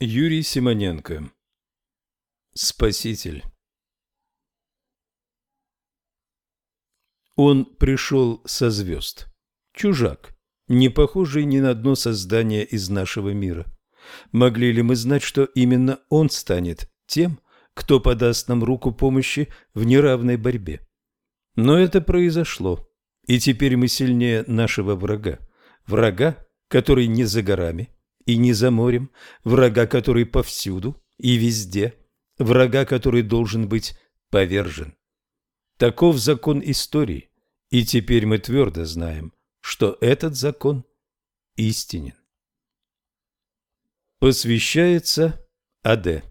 Юрий Симоненко Спаситель Он пришел со звезд. Чужак, не похожий ни на одно создание из нашего мира. Могли ли мы знать, что именно он станет тем, кто подаст нам руку помощи в неравной борьбе? Но это произошло, и теперь мы сильнее нашего врага. Врага, который не за горами и не за морем, врага, который повсюду и везде, врага, который должен быть повержен. Таков закон истории, и теперь мы твердо знаем, что этот закон истинен. Посвящается А.Д.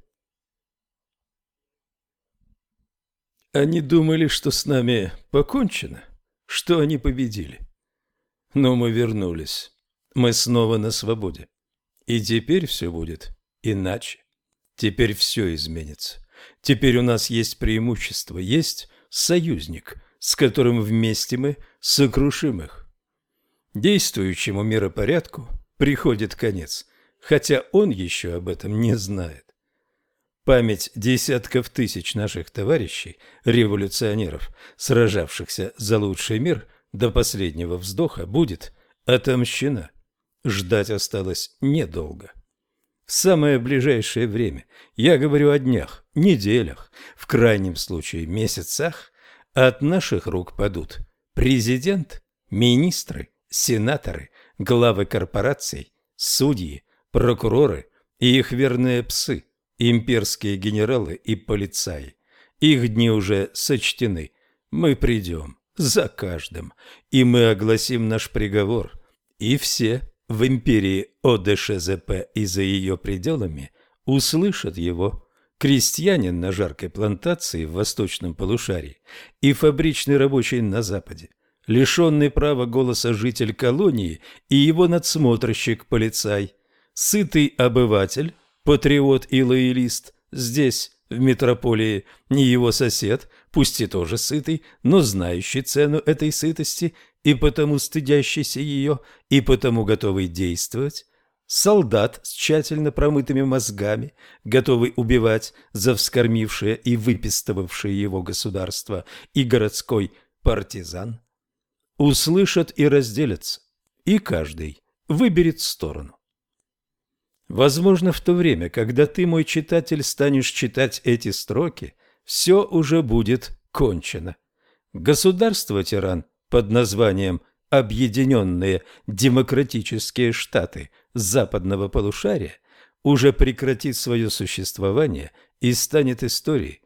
Они думали, что с нами покончено, что они победили. Но мы вернулись. Мы снова на свободе. И теперь все будет иначе. Теперь все изменится. Теперь у нас есть преимущество, есть союзник, с которым вместе мы сокрушим их. Действующему миропорядку приходит конец, хотя он еще об этом не знает. Память десятков тысяч наших товарищей, революционеров, сражавшихся за лучший мир до последнего вздоха, будет отомщена. Ждать осталось недолго. В самое ближайшее время, я говорю о днях, неделях, в крайнем случае месяцах, от наших рук падут президент, министры, сенаторы, главы корпораций, судьи, прокуроры и их верные псы, имперские генералы и полицаи. Их дни уже сочтены. Мы придем за каждым, и мы огласим наш приговор. И все в империи ОДШЗП и за ее пределами услышат его. Крестьянин на жаркой плантации в восточном полушарии и фабричный рабочий на западе, лишенный права голоса житель колонии и его надсмотрщик-полицай, сытый обыватель, патриот и лоялист здесь, в метрополии, не его сосед, пусть и тоже сытый, но знающий цену этой сытости и потому стыдящийся ее, и потому готовый действовать, солдат с тщательно промытыми мозгами, готовый убивать за вскормившее и выпистывавшее его государство, и городской партизан, услышат и разделятся, и каждый выберет сторону. Возможно, в то время, когда ты, мой читатель, станешь читать эти строки, все уже будет кончено. Государство-тиран под названием «Объединенные Демократические Штаты Западного полушария» уже прекратит свое существование и станет историей.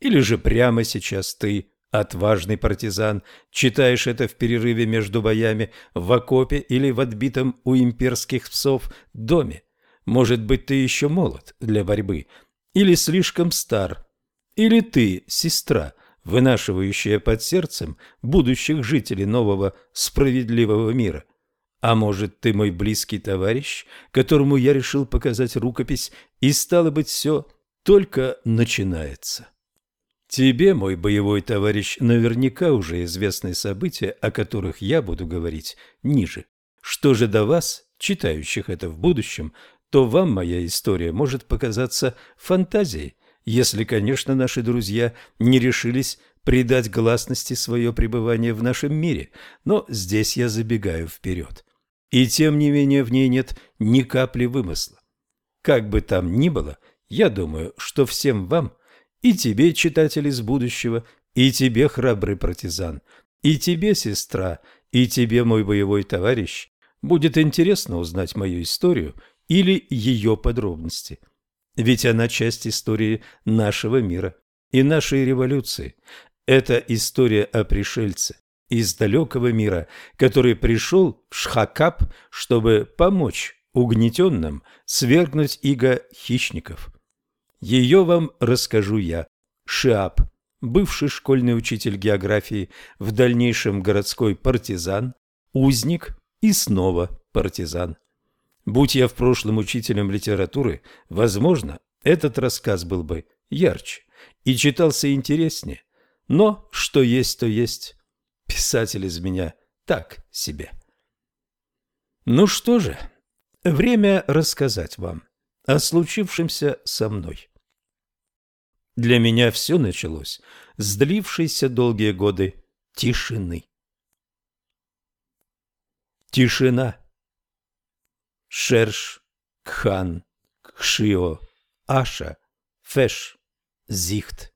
Или же прямо сейчас ты, отважный партизан, читаешь это в перерыве между боями в окопе или в отбитом у имперских псов доме. Может быть, ты еще молод для борьбы, или слишком стар, или ты, сестра, вынашивающая под сердцем будущих жителей нового справедливого мира. А может, ты мой близкий товарищ, которому я решил показать рукопись, и стало быть, все только начинается. Тебе, мой боевой товарищ, наверняка уже известны события, о которых я буду говорить ниже. Что же до вас, читающих это в будущем, то вам моя история может показаться фантазией, если, конечно, наши друзья не решились придать гласности свое пребывание в нашем мире, но здесь я забегаю вперед. И тем не менее в ней нет ни капли вымысла. Как бы там ни было, я думаю, что всем вам, и тебе, читатель из будущего, и тебе, храбрый партизан, и тебе, сестра, и тебе, мой боевой товарищ, будет интересно узнать мою историю или ее подробности – ведь она часть истории нашего мира и нашей революции. Это история о пришельце из далекого мира, который пришел в Шхакап, чтобы помочь угнетенным свергнуть иго хищников. Ее вам расскажу я, Шиап, бывший школьный учитель географии, в дальнейшем городской партизан, узник и снова партизан. Будь я в прошлом учителем литературы, возможно, этот рассказ был бы ярче и читался интереснее. Но что есть, то есть. Писатель из меня так себе. Ну что же, время рассказать вам. о случившемся со мной. Для меня все началось с длившейся долгие годы тишины. Тишина. Шерш, Кхан, Кшио, Аша, Феш, Зихт.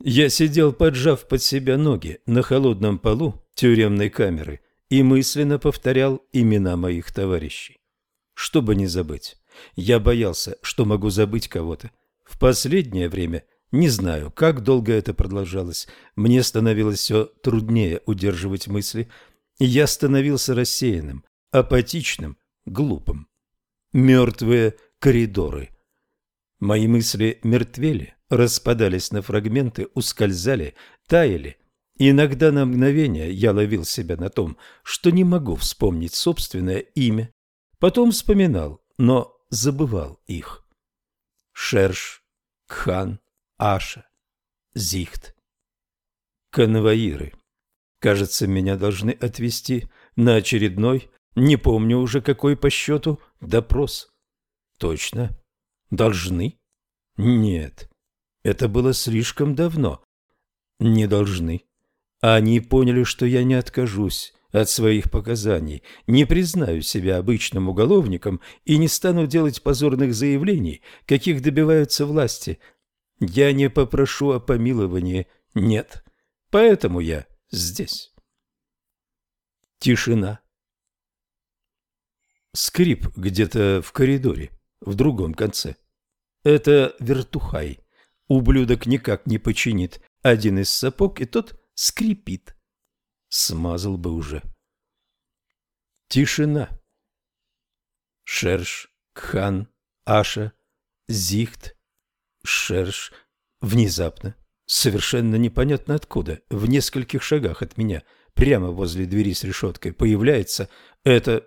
Я сидел, поджав под себя ноги на холодном полу тюремной камеры и мысленно повторял имена моих товарищей. Чтобы не забыть. Я боялся, что могу забыть кого-то. В последнее время, не знаю, как долго это продолжалось, мне становилось все труднее удерживать мысли, и я становился рассеянным, апатичным, глупым. Мертвые коридоры. Мои мысли мертвели, распадались на фрагменты, ускользали, таяли. Иногда на мгновение я ловил себя на том, что не могу вспомнить собственное имя. Потом вспоминал, но забывал их. Шерш, Кхан, Аша, Зихт. Конвоиры. Кажется, меня должны отвезти на очередной, не помню уже какой по счету, допрос. Точно? Должны? Нет. Это было слишком давно. Не должны. Они поняли, что я не откажусь от своих показаний, не признаю себя обычным уголовником и не стану делать позорных заявлений, каких добиваются власти. Я не попрошу о помиловании, нет. Поэтому я здесь. Тишина. Скрип где-то в коридоре, в другом конце. Это вертухай. Ублюдок никак не починит один из сапог, и тот скрипит. Смазал бы уже. Тишина. Шерш, Кхан, Аша, Зихт, Шерш. Внезапно, совершенно непонятно откуда, в нескольких шагах от меня, прямо возле двери с решеткой, появляется это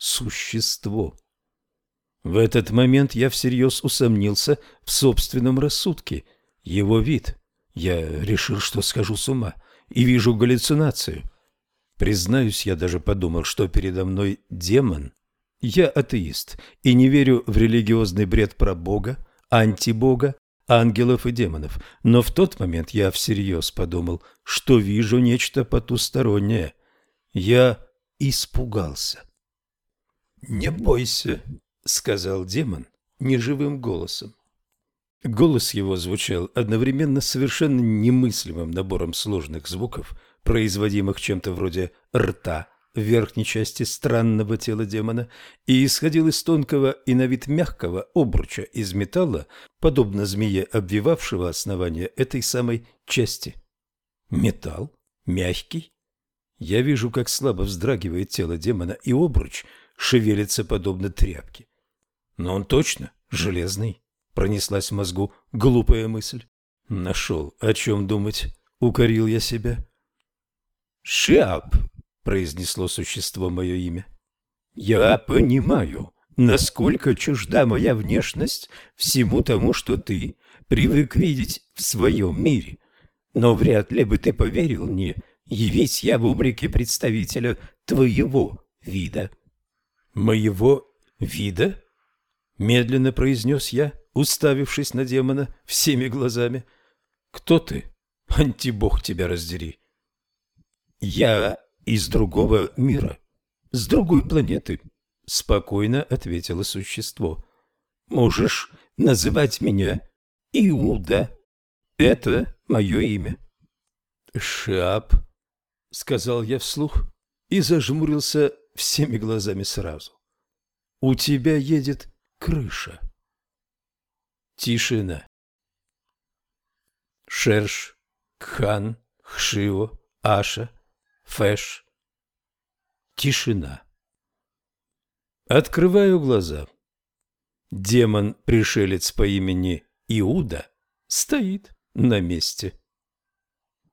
существо. В этот момент я всерьез усомнился в собственном рассудке. Его вид. Я решил, что схожу с ума, и вижу галлюцинацию. Признаюсь, я даже подумал, что передо мной демон. Я атеист и не верю в религиозный бред про Бога, антибога, ангелов и демонов. Но в тот момент я всерьез подумал, что вижу нечто потустороннее. Я испугался. «Не бойся», — сказал демон неживым голосом. Голос его звучал одновременно совершенно немыслимым набором сложных звуков, производимых чем-то вроде рта в верхней части странного тела демона, и исходил из тонкого и на вид мягкого обруча из металла, подобно змее, обвивавшего основание этой самой части. Металл? Мягкий? Я вижу, как слабо вздрагивает тело демона, и обруч шевелится подобно тряпке. Но он точно железный. Пронеслась в мозгу глупая мысль. Нашел, о чем думать. Укорил я себя. «Шиап», — произнесло существо мое имя. «Я понимаю, насколько чужда моя внешность всему тому, что ты привык видеть в своем мире. Но вряд ли бы ты поверил мне, явись я в облике представителя твоего вида». «Моего вида?» Медленно произнес я, уставившись на демона всеми глазами. «Кто ты? Антибог тебя раздери!» «Я из другого мира, с другой планеты», — спокойно ответило существо. «Можешь называть меня Иуда. Это мое имя». «Шап», — сказал я вслух и зажмурился всеми глазами сразу. «У тебя едет крыша. Тишина. Шерш, Кхан, Хшио, Аша, Фэш. Тишина. Открываю глаза. Демон-пришелец по имени Иуда стоит на месте.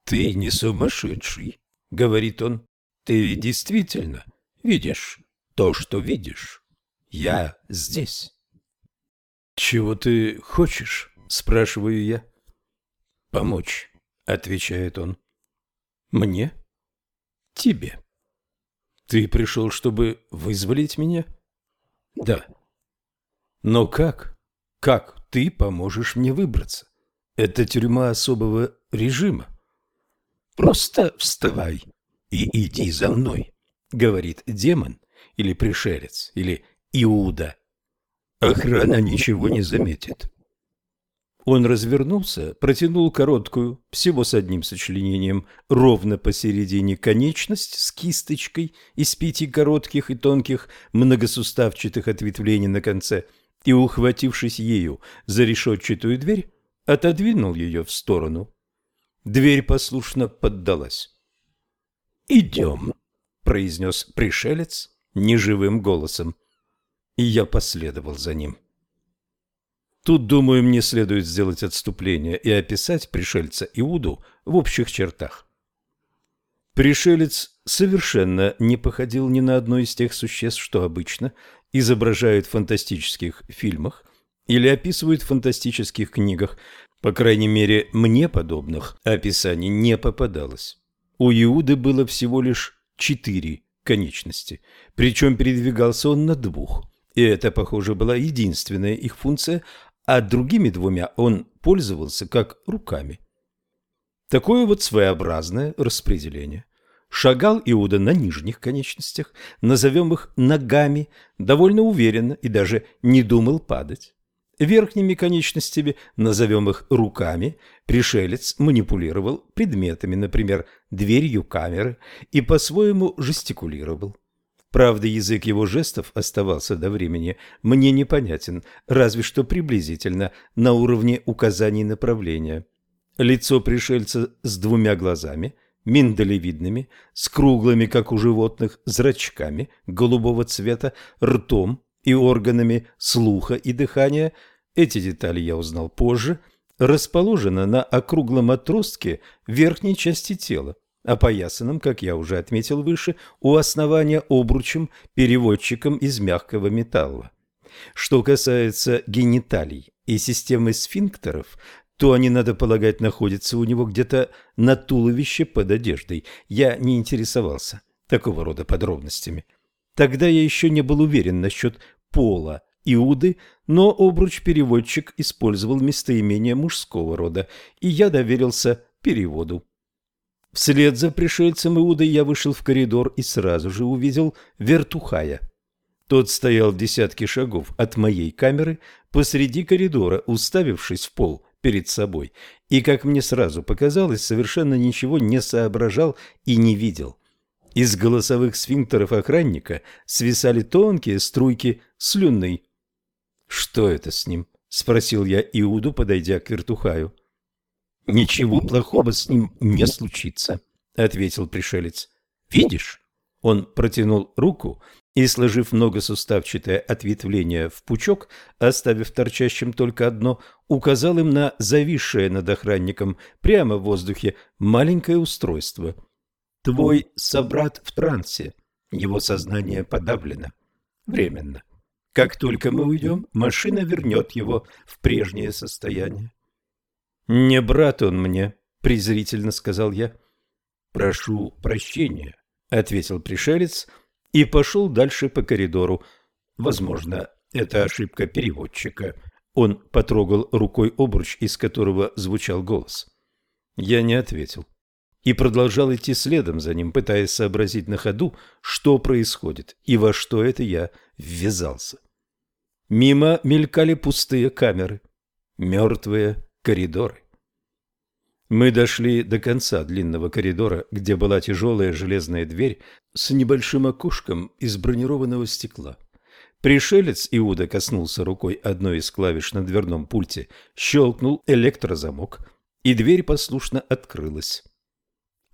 «Ты не сумасшедший», — говорит он. «Ты действительно видишь то, что видишь. Я здесь». «Чего ты хочешь?» – спрашиваю я. «Помочь», – отвечает он. «Мне?» «Тебе». «Ты пришел, чтобы вызволить меня?» «Да». Но как? Как ты поможешь мне выбраться? Это тюрьма особого режима. Просто вставай и иди за мной, говорит демон или пришелец или Иуда. Охрана ничего не заметит. Он развернулся, протянул короткую, всего с одним сочленением, ровно посередине конечность с кисточкой из пяти коротких и тонких многосуставчатых ответвлений на конце и, ухватившись ею за решетчатую дверь, отодвинул ее в сторону. Дверь послушно поддалась. «Идем», — произнес пришелец неживым голосом. И я последовал за ним. Тут, думаю, мне следует сделать отступление и описать пришельца Иуду в общих чертах. Пришелец совершенно не походил ни на одно из тех существ, что обычно изображают в фантастических фильмах или описывают в фантастических книгах. По крайней мере, мне подобных описаний не попадалось. У Иуды было всего лишь четыре конечности, причем передвигался он на двух, и это, похоже, была единственная их функция, а другими двумя он пользовался как руками. Такое вот своеобразное распределение. Шагал Иуда на нижних конечностях, назовем их ногами, довольно уверенно и даже не думал падать. Верхними конечностями, назовем их руками, пришелец манипулировал предметами, например, дверью камеры, и по-своему жестикулировал. Правда, язык его жестов оставался до времени мне непонятен, разве что приблизительно на уровне указаний направления. Лицо пришельца с двумя глазами, миндалевидными, с круглыми, как у животных, зрачками голубого цвета, ртом и органами слуха и дыхания, эти детали я узнал позже, расположено на округлом отростке верхней части тела опоясанным, как я уже отметил выше, у основания обручем переводчиком из мягкого металла. Что касается гениталий и системы сфинктеров, то они, надо полагать, находятся у него где-то на туловище под одеждой. Я не интересовался такого рода подробностями. Тогда я еще не был уверен насчет пола Иуды, но обруч-переводчик использовал местоимение мужского рода, и я доверился переводу. Вслед за пришельцем Иудой я вышел в коридор и сразу же увидел вертухая. Тот стоял в десятке шагов от моей камеры посреди коридора, уставившись в пол перед собой, и, как мне сразу показалось, совершенно ничего не соображал и не видел. Из голосовых сфинктеров охранника свисали тонкие струйки слюны. «Что это с ним?» — спросил я Иуду, подойдя к вертухаю. Ничего плохого с ним не случится, ответил пришелец. Видишь? Он протянул руку и, сложив многосуставчатое ответвление в пучок, оставив торчащим только одно, указал им на зависшее над охранником прямо в воздухе маленькое устройство. Твой собрат в трансе. Его сознание подавлено. Временно. Как только мы уйдем, машина вернет его в прежнее состояние. «Не брат он мне», — презрительно сказал я. «Прошу прощения», — ответил пришелец и пошел дальше по коридору. «Возможно, это ошибка переводчика». Он потрогал рукой обруч, из которого звучал голос. Я не ответил и продолжал идти следом за ним, пытаясь сообразить на ходу, что происходит и во что это я ввязался. Мимо мелькали пустые камеры, мертвые коридоры. Мы дошли до конца длинного коридора, где была тяжелая железная дверь с небольшим окошком из бронированного стекла. Пришелец Иуда коснулся рукой одной из клавиш на дверном пульте, щелкнул электрозамок, и дверь послушно открылась.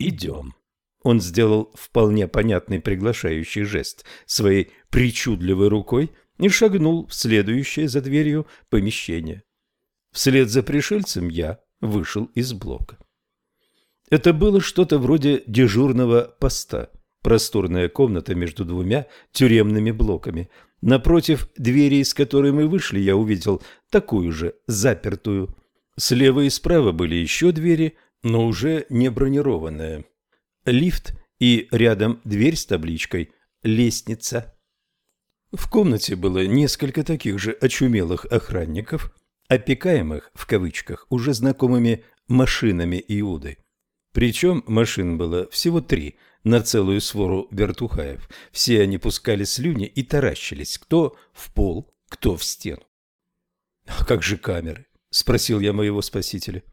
«Идем». Он сделал вполне понятный приглашающий жест своей причудливой рукой и шагнул в следующее за дверью помещение. Вслед за пришельцем я вышел из блока. Это было что-то вроде дежурного поста. Просторная комната между двумя тюремными блоками. Напротив двери, из которой мы вышли, я увидел такую же, запертую. Слева и справа были еще двери, но уже не бронированные. Лифт и рядом дверь с табличкой «Лестница». В комнате было несколько таких же очумелых охранников, опекаемых, в кавычках, уже знакомыми машинами Иуды. Причем машин было всего три на целую свору вертухаев. Все они пускали слюни и таращились, кто в пол, кто в стену. — А как же камеры? — спросил я моего спасителя. —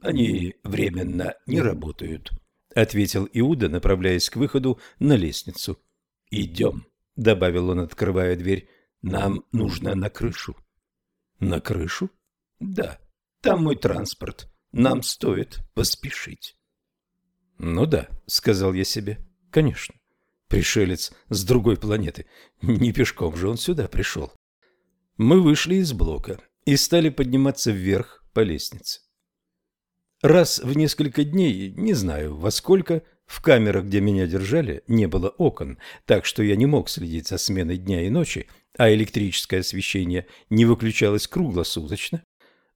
Они временно не работают, — ответил Иуда, направляясь к выходу на лестницу. — Идем, — добавил он, открывая дверь. — Нам нужно на крышу. — На крышу? — Да, там мой транспорт. Нам стоит поспешить. — Ну да, — сказал я себе, — конечно. Пришелец с другой планеты. Не пешком же он сюда пришел. Мы вышли из блока и стали подниматься вверх по лестнице. Раз в несколько дней, не знаю во сколько, в камерах, где меня держали, не было окон, так что я не мог следить за сменой дня и ночи, а электрическое освещение не выключалось круглосуточно.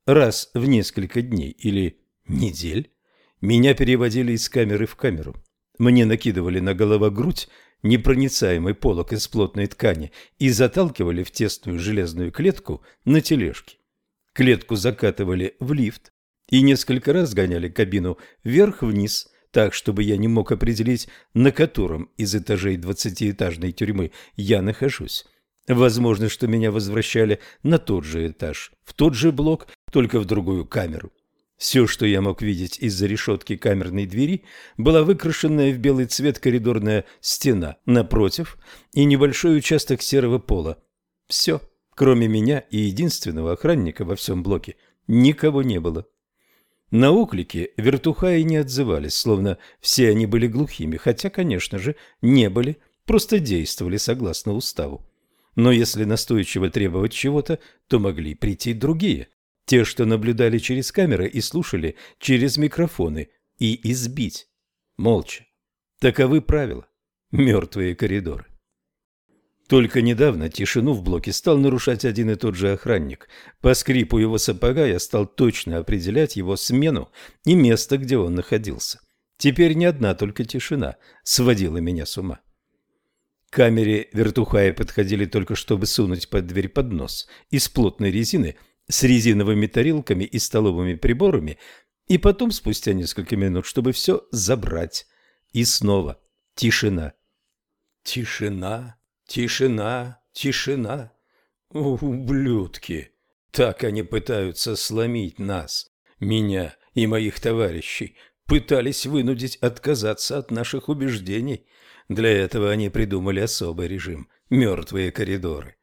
Раз в несколько дней или недель меня переводили из камеры в камеру. Мне накидывали на голову грудь непроницаемый полог из плотной ткани и заталкивали в тесную железную клетку на тележке. Клетку закатывали в лифт, и несколько раз гоняли кабину вверх-вниз, так, чтобы я не мог определить, на котором из этажей двадцатиэтажной тюрьмы я нахожусь. Возможно, что меня возвращали на тот же этаж, в тот же блок, только в другую камеру. Все, что я мог видеть из-за решетки камерной двери, была выкрашенная в белый цвет коридорная стена напротив и небольшой участок серого пола. Все, кроме меня и единственного охранника во всем блоке, никого не было. На оклики вертухаи не отзывались, словно все они были глухими, хотя, конечно же, не были, просто действовали согласно уставу. Но если настойчиво требовать чего-то, то могли прийти другие, те, что наблюдали через камеры и слушали через микрофоны, и избить. Молча. Таковы правила. Мертвые коридоры. Только недавно тишину в блоке стал нарушать один и тот же охранник. По скрипу его сапога я стал точно определять его смену и место, где он находился. Теперь не одна только тишина сводила меня с ума. К камере вертухаи подходили только, чтобы сунуть под дверь поднос из плотной резины с резиновыми тарелками и столовыми приборами, и потом, спустя несколько минут, чтобы все забрать. И снова тишина. Тишина. Тишина, тишина. Ублюдки! Так они пытаются сломить нас, меня и моих товарищей. Пытались вынудить отказаться от наших убеждений. Для этого они придумали особый режим – мертвые коридоры.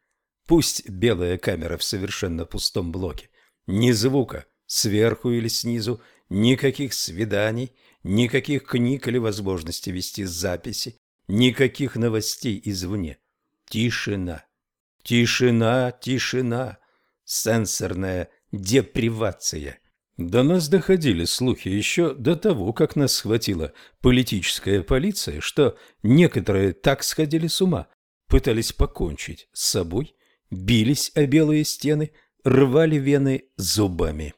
Пусть белая камера в совершенно пустом блоке. Ни звука, сверху или снизу, никаких свиданий, никаких книг или возможности вести записи, никаких новостей извне. Тишина. Тишина, тишина. Сенсорная депривация. До нас доходили слухи еще до того, как нас схватила политическая полиция, что некоторые так сходили с ума, пытались покончить с собой, бились о белые стены, рвали вены зубами.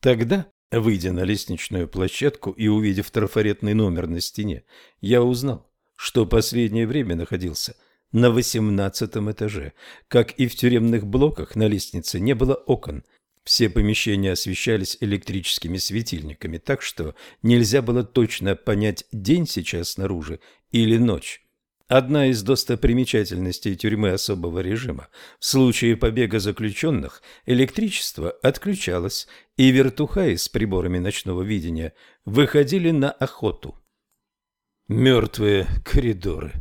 Тогда, выйдя на лестничную площадку и увидев трафаретный номер на стене, я узнал, что последнее время находился – на восемнадцатом этаже. Как и в тюремных блоках, на лестнице не было окон. Все помещения освещались электрическими светильниками, так что нельзя было точно понять, день сейчас снаружи или ночь. Одна из достопримечательностей тюрьмы особого режима. В случае побега заключенных электричество отключалось, и вертухаи с приборами ночного видения выходили на охоту. Мертвые коридоры.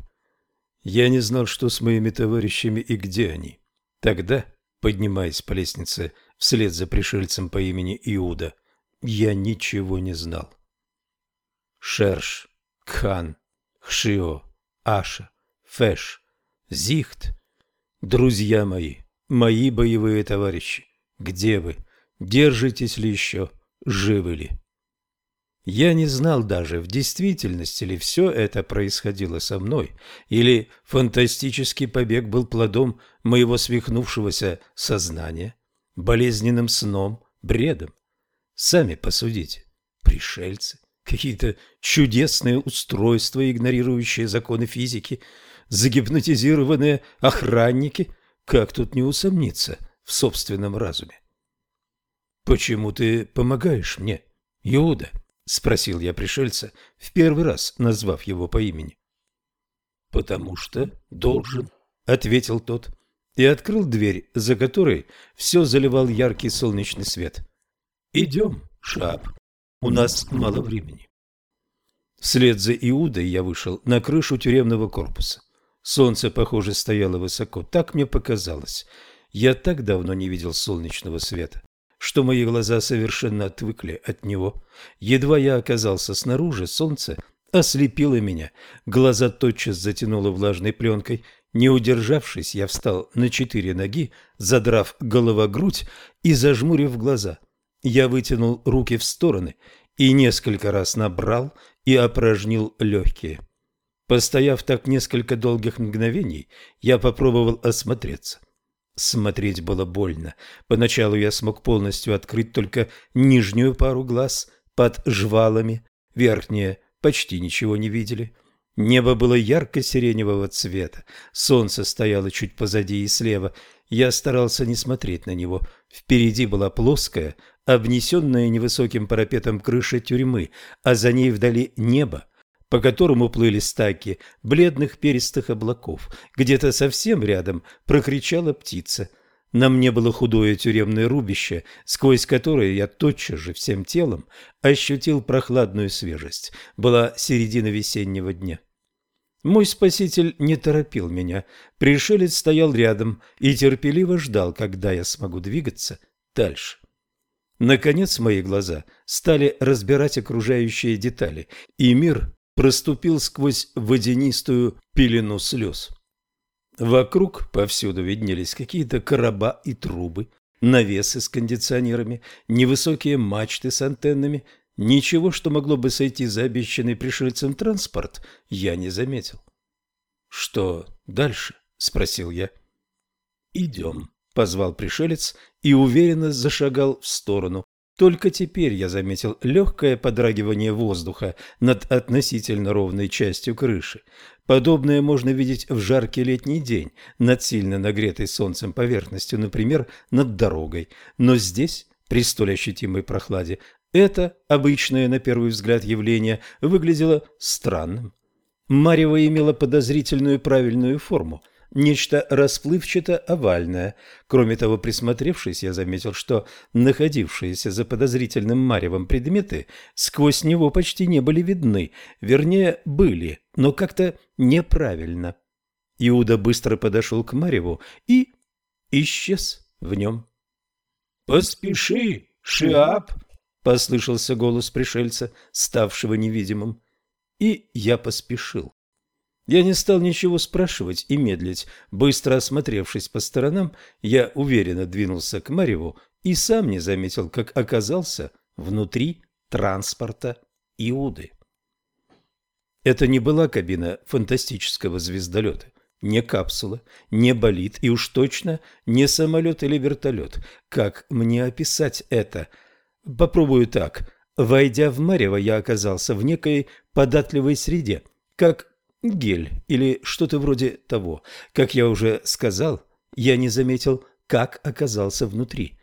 Я не знал, что с моими товарищами и где они. Тогда, поднимаясь по лестнице вслед за пришельцем по имени Иуда, я ничего не знал. Шерш, Кхан, Хшио, Аша, Феш, Зихт, друзья мои, мои боевые товарищи, где вы? Держитесь ли еще? Живы ли? Я не знал даже, в действительности ли все это происходило со мной, или фантастический побег был плодом моего свихнувшегося сознания, болезненным сном, бредом. Сами посудите. Пришельцы, какие-то чудесные устройства, игнорирующие законы физики. загипнотизированные охранники. Как тут не усомниться в собственном разуме? «Почему ты помогаешь мне, Иуда?» — спросил я пришельца, в первый раз назвав его по имени. «Потому что должен», — ответил тот, и открыл дверь, за которой все заливал яркий солнечный свет. «Идем, Шап, у нас мало времени». Вслед за Иудой я вышел на крышу тюремного корпуса. Солнце, похоже, стояло высоко, так мне показалось. Я так давно не видел солнечного света что мои глаза совершенно отвыкли от него. Едва я оказался снаружи, солнце ослепило меня, глаза тотчас затянуло влажной пленкой. Не удержавшись, я встал на четыре ноги, задрав голова-грудь и зажмурив глаза. Я вытянул руки в стороны и несколько раз набрал и опорожнил легкие. Постояв так несколько долгих мгновений, я попробовал осмотреться. Смотреть было больно. Поначалу я смог полностью открыть только нижнюю пару глаз под жвалами, верхние почти ничего не видели. Небо было ярко-сиреневого цвета, солнце стояло чуть позади и слева. Я старался не смотреть на него. Впереди была плоская, обнесенная невысоким парапетом крыша тюрьмы, а за ней вдали небо, по которому плыли стаки бледных перистых облаков. Где-то совсем рядом прокричала птица. На мне было худое тюремное рубище, сквозь которое я тотчас же всем телом ощутил прохладную свежесть. Была середина весеннего дня. Мой спаситель не торопил меня. Пришелец стоял рядом и терпеливо ждал, когда я смогу двигаться дальше. Наконец мои глаза стали разбирать окружающие детали, и мир проступил сквозь водянистую пелену слез. Вокруг повсюду виднелись какие-то короба и трубы, навесы с кондиционерами, невысокие мачты с антеннами. Ничего, что могло бы сойти за обещанный пришельцем транспорт, я не заметил. «Что дальше?» — спросил я. «Идем», — позвал пришелец и уверенно зашагал в сторону, только теперь я заметил легкое подрагивание воздуха над относительно ровной частью крыши. Подобное можно видеть в жаркий летний день над сильно нагретой солнцем поверхностью, например, над дорогой. Но здесь, при столь ощутимой прохладе, это обычное на первый взгляд явление выглядело странным. Марево имело подозрительную правильную форму, нечто расплывчато-овальное. Кроме того, присмотревшись, я заметил, что находившиеся за подозрительным маревом предметы сквозь него почти не были видны, вернее, были, но как-то неправильно. Иуда быстро подошел к мареву и исчез в нем. «Поспеши, Шиап!» — послышался голос пришельца, ставшего невидимым. И я поспешил. Я не стал ничего спрашивать и медлить. Быстро осмотревшись по сторонам, я уверенно двинулся к Мареву и сам не заметил, как оказался внутри транспорта Иуды. Это не была кабина фантастического звездолета, не капсула, не болид и уж точно не самолет или вертолет. Как мне описать это? Попробую так. Войдя в Марево, я оказался в некой податливой среде, как гель или что-то вроде того. Как я уже сказал, я не заметил, как оказался внутри.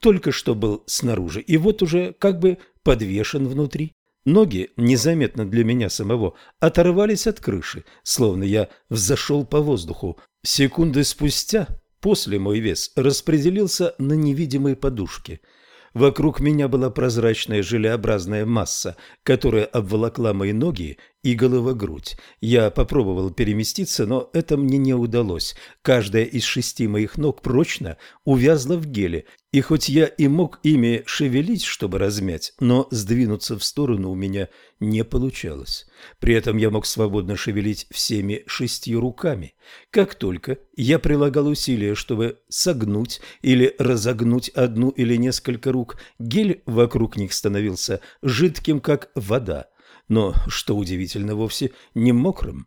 Только что был снаружи, и вот уже как бы подвешен внутри. Ноги, незаметно для меня самого, оторвались от крыши, словно я взошел по воздуху. Секунды спустя, после мой вес распределился на невидимой подушке – Вокруг меня была прозрачная желеобразная масса, которая обволокла мои ноги и голова-грудь. Я попробовал переместиться, но это мне не удалось. Каждая из шести моих ног прочно увязла в геле, и хоть я и мог ими шевелить, чтобы размять, но сдвинуться в сторону у меня не получалось. При этом я мог свободно шевелить всеми шестью руками. Как только я прилагал усилия, чтобы согнуть или разогнуть одну или несколько рук, гель вокруг них становился жидким, как вода, но, что удивительно, вовсе не мокрым.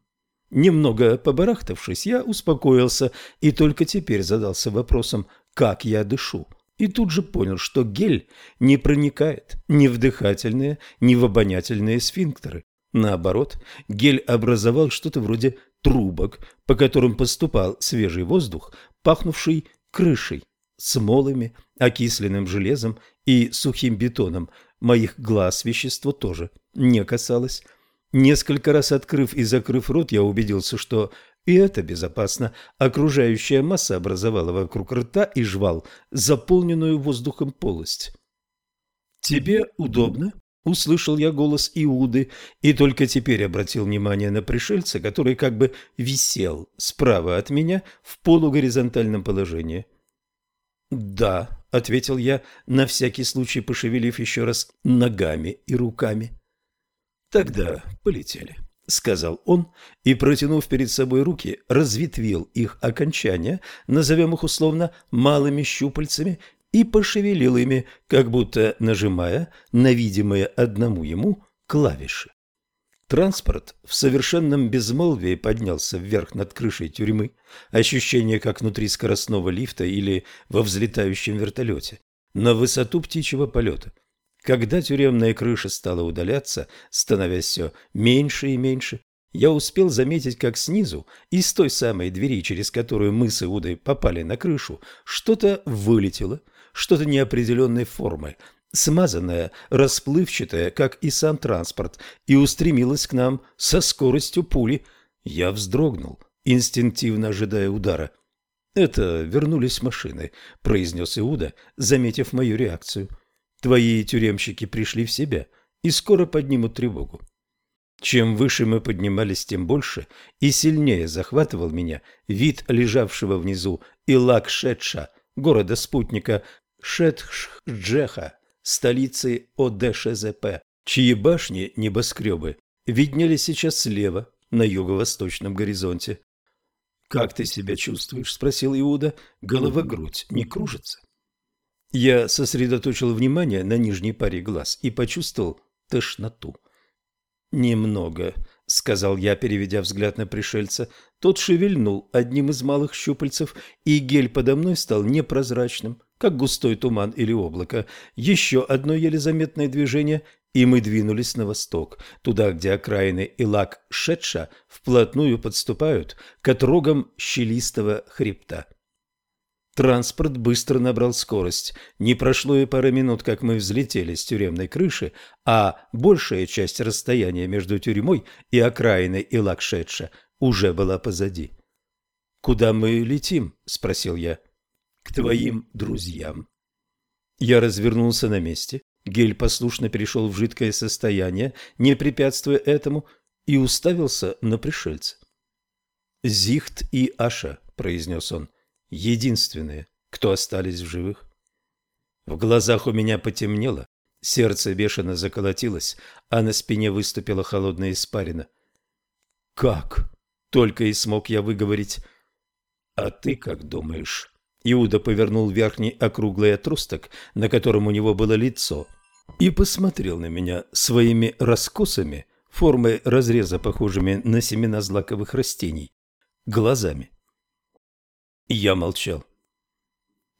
Немного побарахтавшись, я успокоился и только теперь задался вопросом, как я дышу и тут же понял, что гель не проникает ни в дыхательные, ни в обонятельные сфинктеры. Наоборот, гель образовал что-то вроде трубок, по которым поступал свежий воздух, пахнувший крышей, смолами, окисленным железом и сухим бетоном. Моих глаз вещество тоже не касалось. Несколько раз открыв и закрыв рот, я убедился, что и это безопасно. Окружающая масса образовала вокруг рта и жвал заполненную воздухом полость. «Тебе удобно?» – услышал я голос Иуды, и только теперь обратил внимание на пришельца, который как бы висел справа от меня в полугоризонтальном положении. «Да», — ответил я, на всякий случай пошевелив еще раз ногами и руками. «Тогда полетели», — сказал он, и, протянув перед собой руки, разветвил их окончания, назовем их условно малыми щупальцами, и пошевелил ими, как будто нажимая на видимые одному ему клавиши. Транспорт в совершенном безмолвии поднялся вверх над крышей тюрьмы, ощущение как внутри скоростного лифта или во взлетающем вертолете, на высоту птичьего полета. Когда тюремная крыша стала удаляться, становясь все меньше и меньше, я успел заметить, как снизу, из той самой двери, через которую мы с Иудой попали на крышу, что-то вылетело, что-то неопределенной формы, смазанная, расплывчатая, как и сам транспорт, и устремилась к нам со скоростью пули. Я вздрогнул, инстинктивно ожидая удара. «Это вернулись машины», — произнес Иуда, заметив мою реакцию. «Твои тюремщики пришли в себя и скоро поднимут тревогу». Чем выше мы поднимались, тем больше и сильнее захватывал меня вид лежавшего внизу Илак-Шетша, города-спутника Шетхджеха, столицы ОДШЗП, чьи башни небоскребы виднелись сейчас слева на юго-восточном горизонте. «Как ты себя чувствуешь?» – спросил Иуда. «Голова-грудь не кружится?» Я сосредоточил внимание на нижней паре глаз и почувствовал тошноту. «Немного», — сказал я, переведя взгляд на пришельца. Тот шевельнул одним из малых щупальцев, и гель подо мной стал непрозрачным как густой туман или облако. Еще одно еле заметное движение, и мы двинулись на восток, туда, где окраины Илак-Шетша вплотную подступают к отрогам щелистого хребта. Транспорт быстро набрал скорость. Не прошло и пары минут, как мы взлетели с тюремной крыши, а большая часть расстояния между тюрьмой и окраиной Илак-Шетша уже была позади. «Куда мы летим?» – спросил я к твоим друзьям. Я развернулся на месте. Гель послушно перешел в жидкое состояние, не препятствуя этому, и уставился на пришельца. «Зихт и Аша», — произнес он, — «единственные, кто остались в живых». В глазах у меня потемнело, сердце бешено заколотилось, а на спине выступила холодная испарина. «Как?» — только и смог я выговорить. «А ты как думаешь?» Иуда повернул верхний округлый отросток, на котором у него было лицо, и посмотрел на меня своими раскосами, формой разреза, похожими на семена злаковых растений, глазами. Я молчал.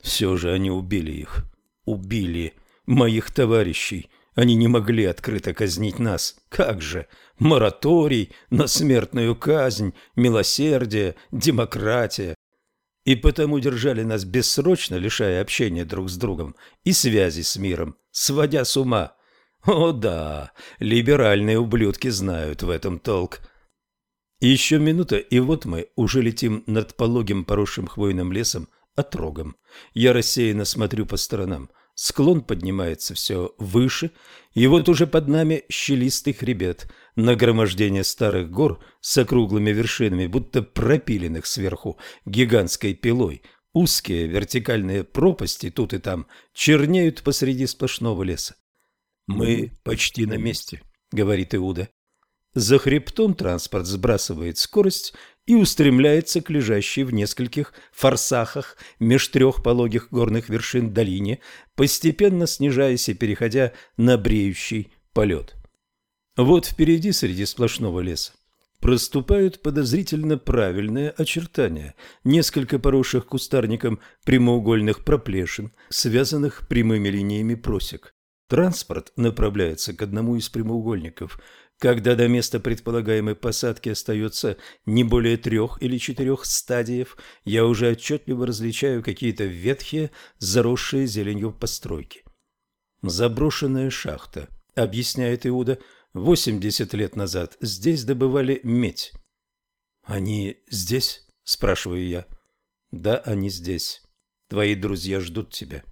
Все же они убили их. Убили моих товарищей. Они не могли открыто казнить нас. Как же? Мораторий на смертную казнь, милосердие, демократия и потому держали нас бессрочно, лишая общения друг с другом и связи с миром, сводя с ума. О да, либеральные ублюдки знают в этом толк. Еще минута, и вот мы уже летим над пологим поросшим хвойным лесом отрогом. Я рассеянно смотрю по сторонам. Склон поднимается все выше, и вот уже под нами щелистый хребет, нагромождение старых гор с округлыми вершинами, будто пропиленных сверху гигантской пилой. Узкие вертикальные пропасти тут и там чернеют посреди сплошного леса. «Мы почти на месте», — говорит Иуда. За хребтом транспорт сбрасывает скорость и устремляется к лежащей в нескольких форсахах меж трех пологих горных вершин долине, постепенно снижаясь и переходя на бреющий полет. Вот впереди, среди сплошного леса, проступают подозрительно правильные очертания, несколько поросших кустарником прямоугольных проплешин, связанных прямыми линиями просек. Транспорт направляется к одному из прямоугольников – Когда до места предполагаемой посадки остается не более трех или четырех стадиев, я уже отчетливо различаю какие-то ветхие, заросшие зеленью постройки. Заброшенная шахта, объясняет Иуда, 80 лет назад здесь добывали медь. Они здесь? спрашиваю я. Да, они здесь. Твои друзья ждут тебя.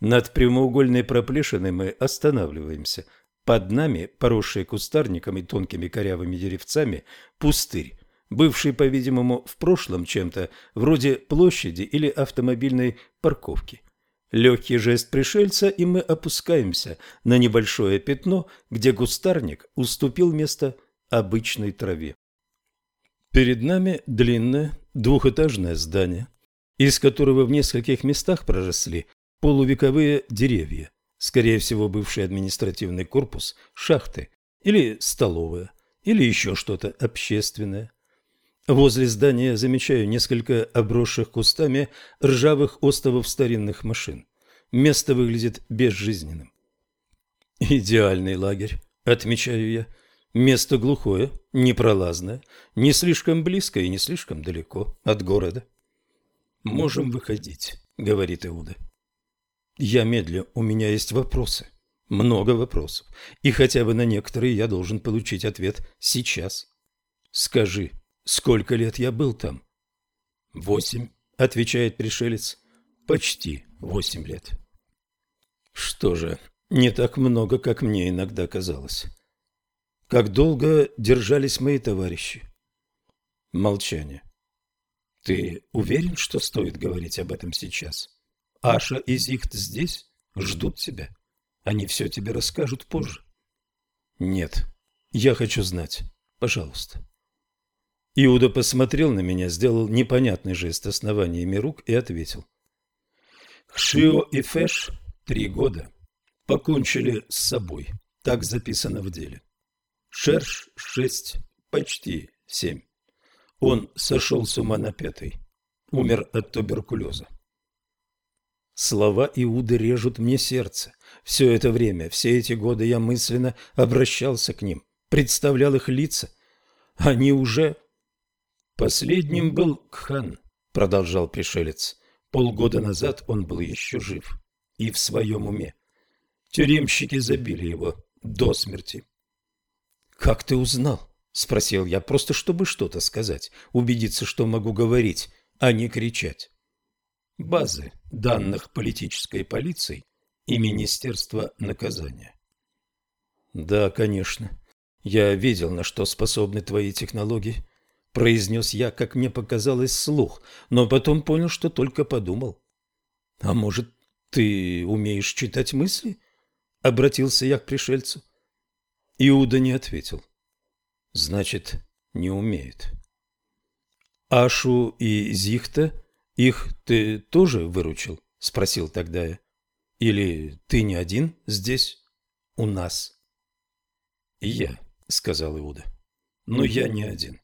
Над прямоугольной проплешиной мы останавливаемся – под нами, поросший кустарником и тонкими корявыми деревцами, пустырь, бывший, по-видимому, в прошлом чем-то вроде площади или автомобильной парковки. Легкий жест пришельца, и мы опускаемся на небольшое пятно, где кустарник уступил место обычной траве. Перед нами длинное двухэтажное здание, из которого в нескольких местах проросли полувековые деревья скорее всего бывший административный корпус, шахты или столовая, или еще что-то общественное. Возле здания замечаю несколько обросших кустами ржавых остовов старинных машин. Место выглядит безжизненным. Идеальный лагерь, отмечаю я. Место глухое, непролазное, не слишком близко и не слишком далеко от города. «Можем выходить», — говорит Иуда. Я медлю, у меня есть вопросы. Много вопросов. И хотя бы на некоторые я должен получить ответ сейчас. Скажи, сколько лет я был там? Восемь, отвечает пришелец. Почти восемь лет. Что же, не так много, как мне иногда казалось. Как долго держались мои товарищи? Молчание. Ты уверен, что стоит говорить об этом сейчас? Аша и Зихт здесь, ждут тебя. Они все тебе расскажут позже. Нет, я хочу знать. Пожалуйста. Иуда посмотрел на меня, сделал непонятный жест основаниями рук и ответил. Хшио и Фэш три года покончили с собой. Так записано в деле. Шерш шесть, почти семь. Он сошел с ума на пятой. Умер от туберкулеза. Слова Иуды режут мне сердце. Все это время, все эти годы я мысленно обращался к ним, представлял их лица. Они уже... Последним был Кхан, продолжал пришелец. Полгода назад он был еще жив и в своем уме. Тюремщики забили его до смерти. «Как ты узнал?» — спросил я, просто чтобы что-то сказать, убедиться, что могу говорить, а не кричать базы данных политической полиции и Министерства наказания. Да, конечно. Я видел, на что способны твои технологии, произнес я, как мне показалось, слух, но потом понял, что только подумал. А может, ты умеешь читать мысли? Обратился я к пришельцу. Иуда не ответил. Значит, не умеет. Ашу и Зихта «Их ты тоже выручил?» – спросил тогда я. «Или ты не один здесь, у нас?» «Я», – сказал Иуда. «Но я не один.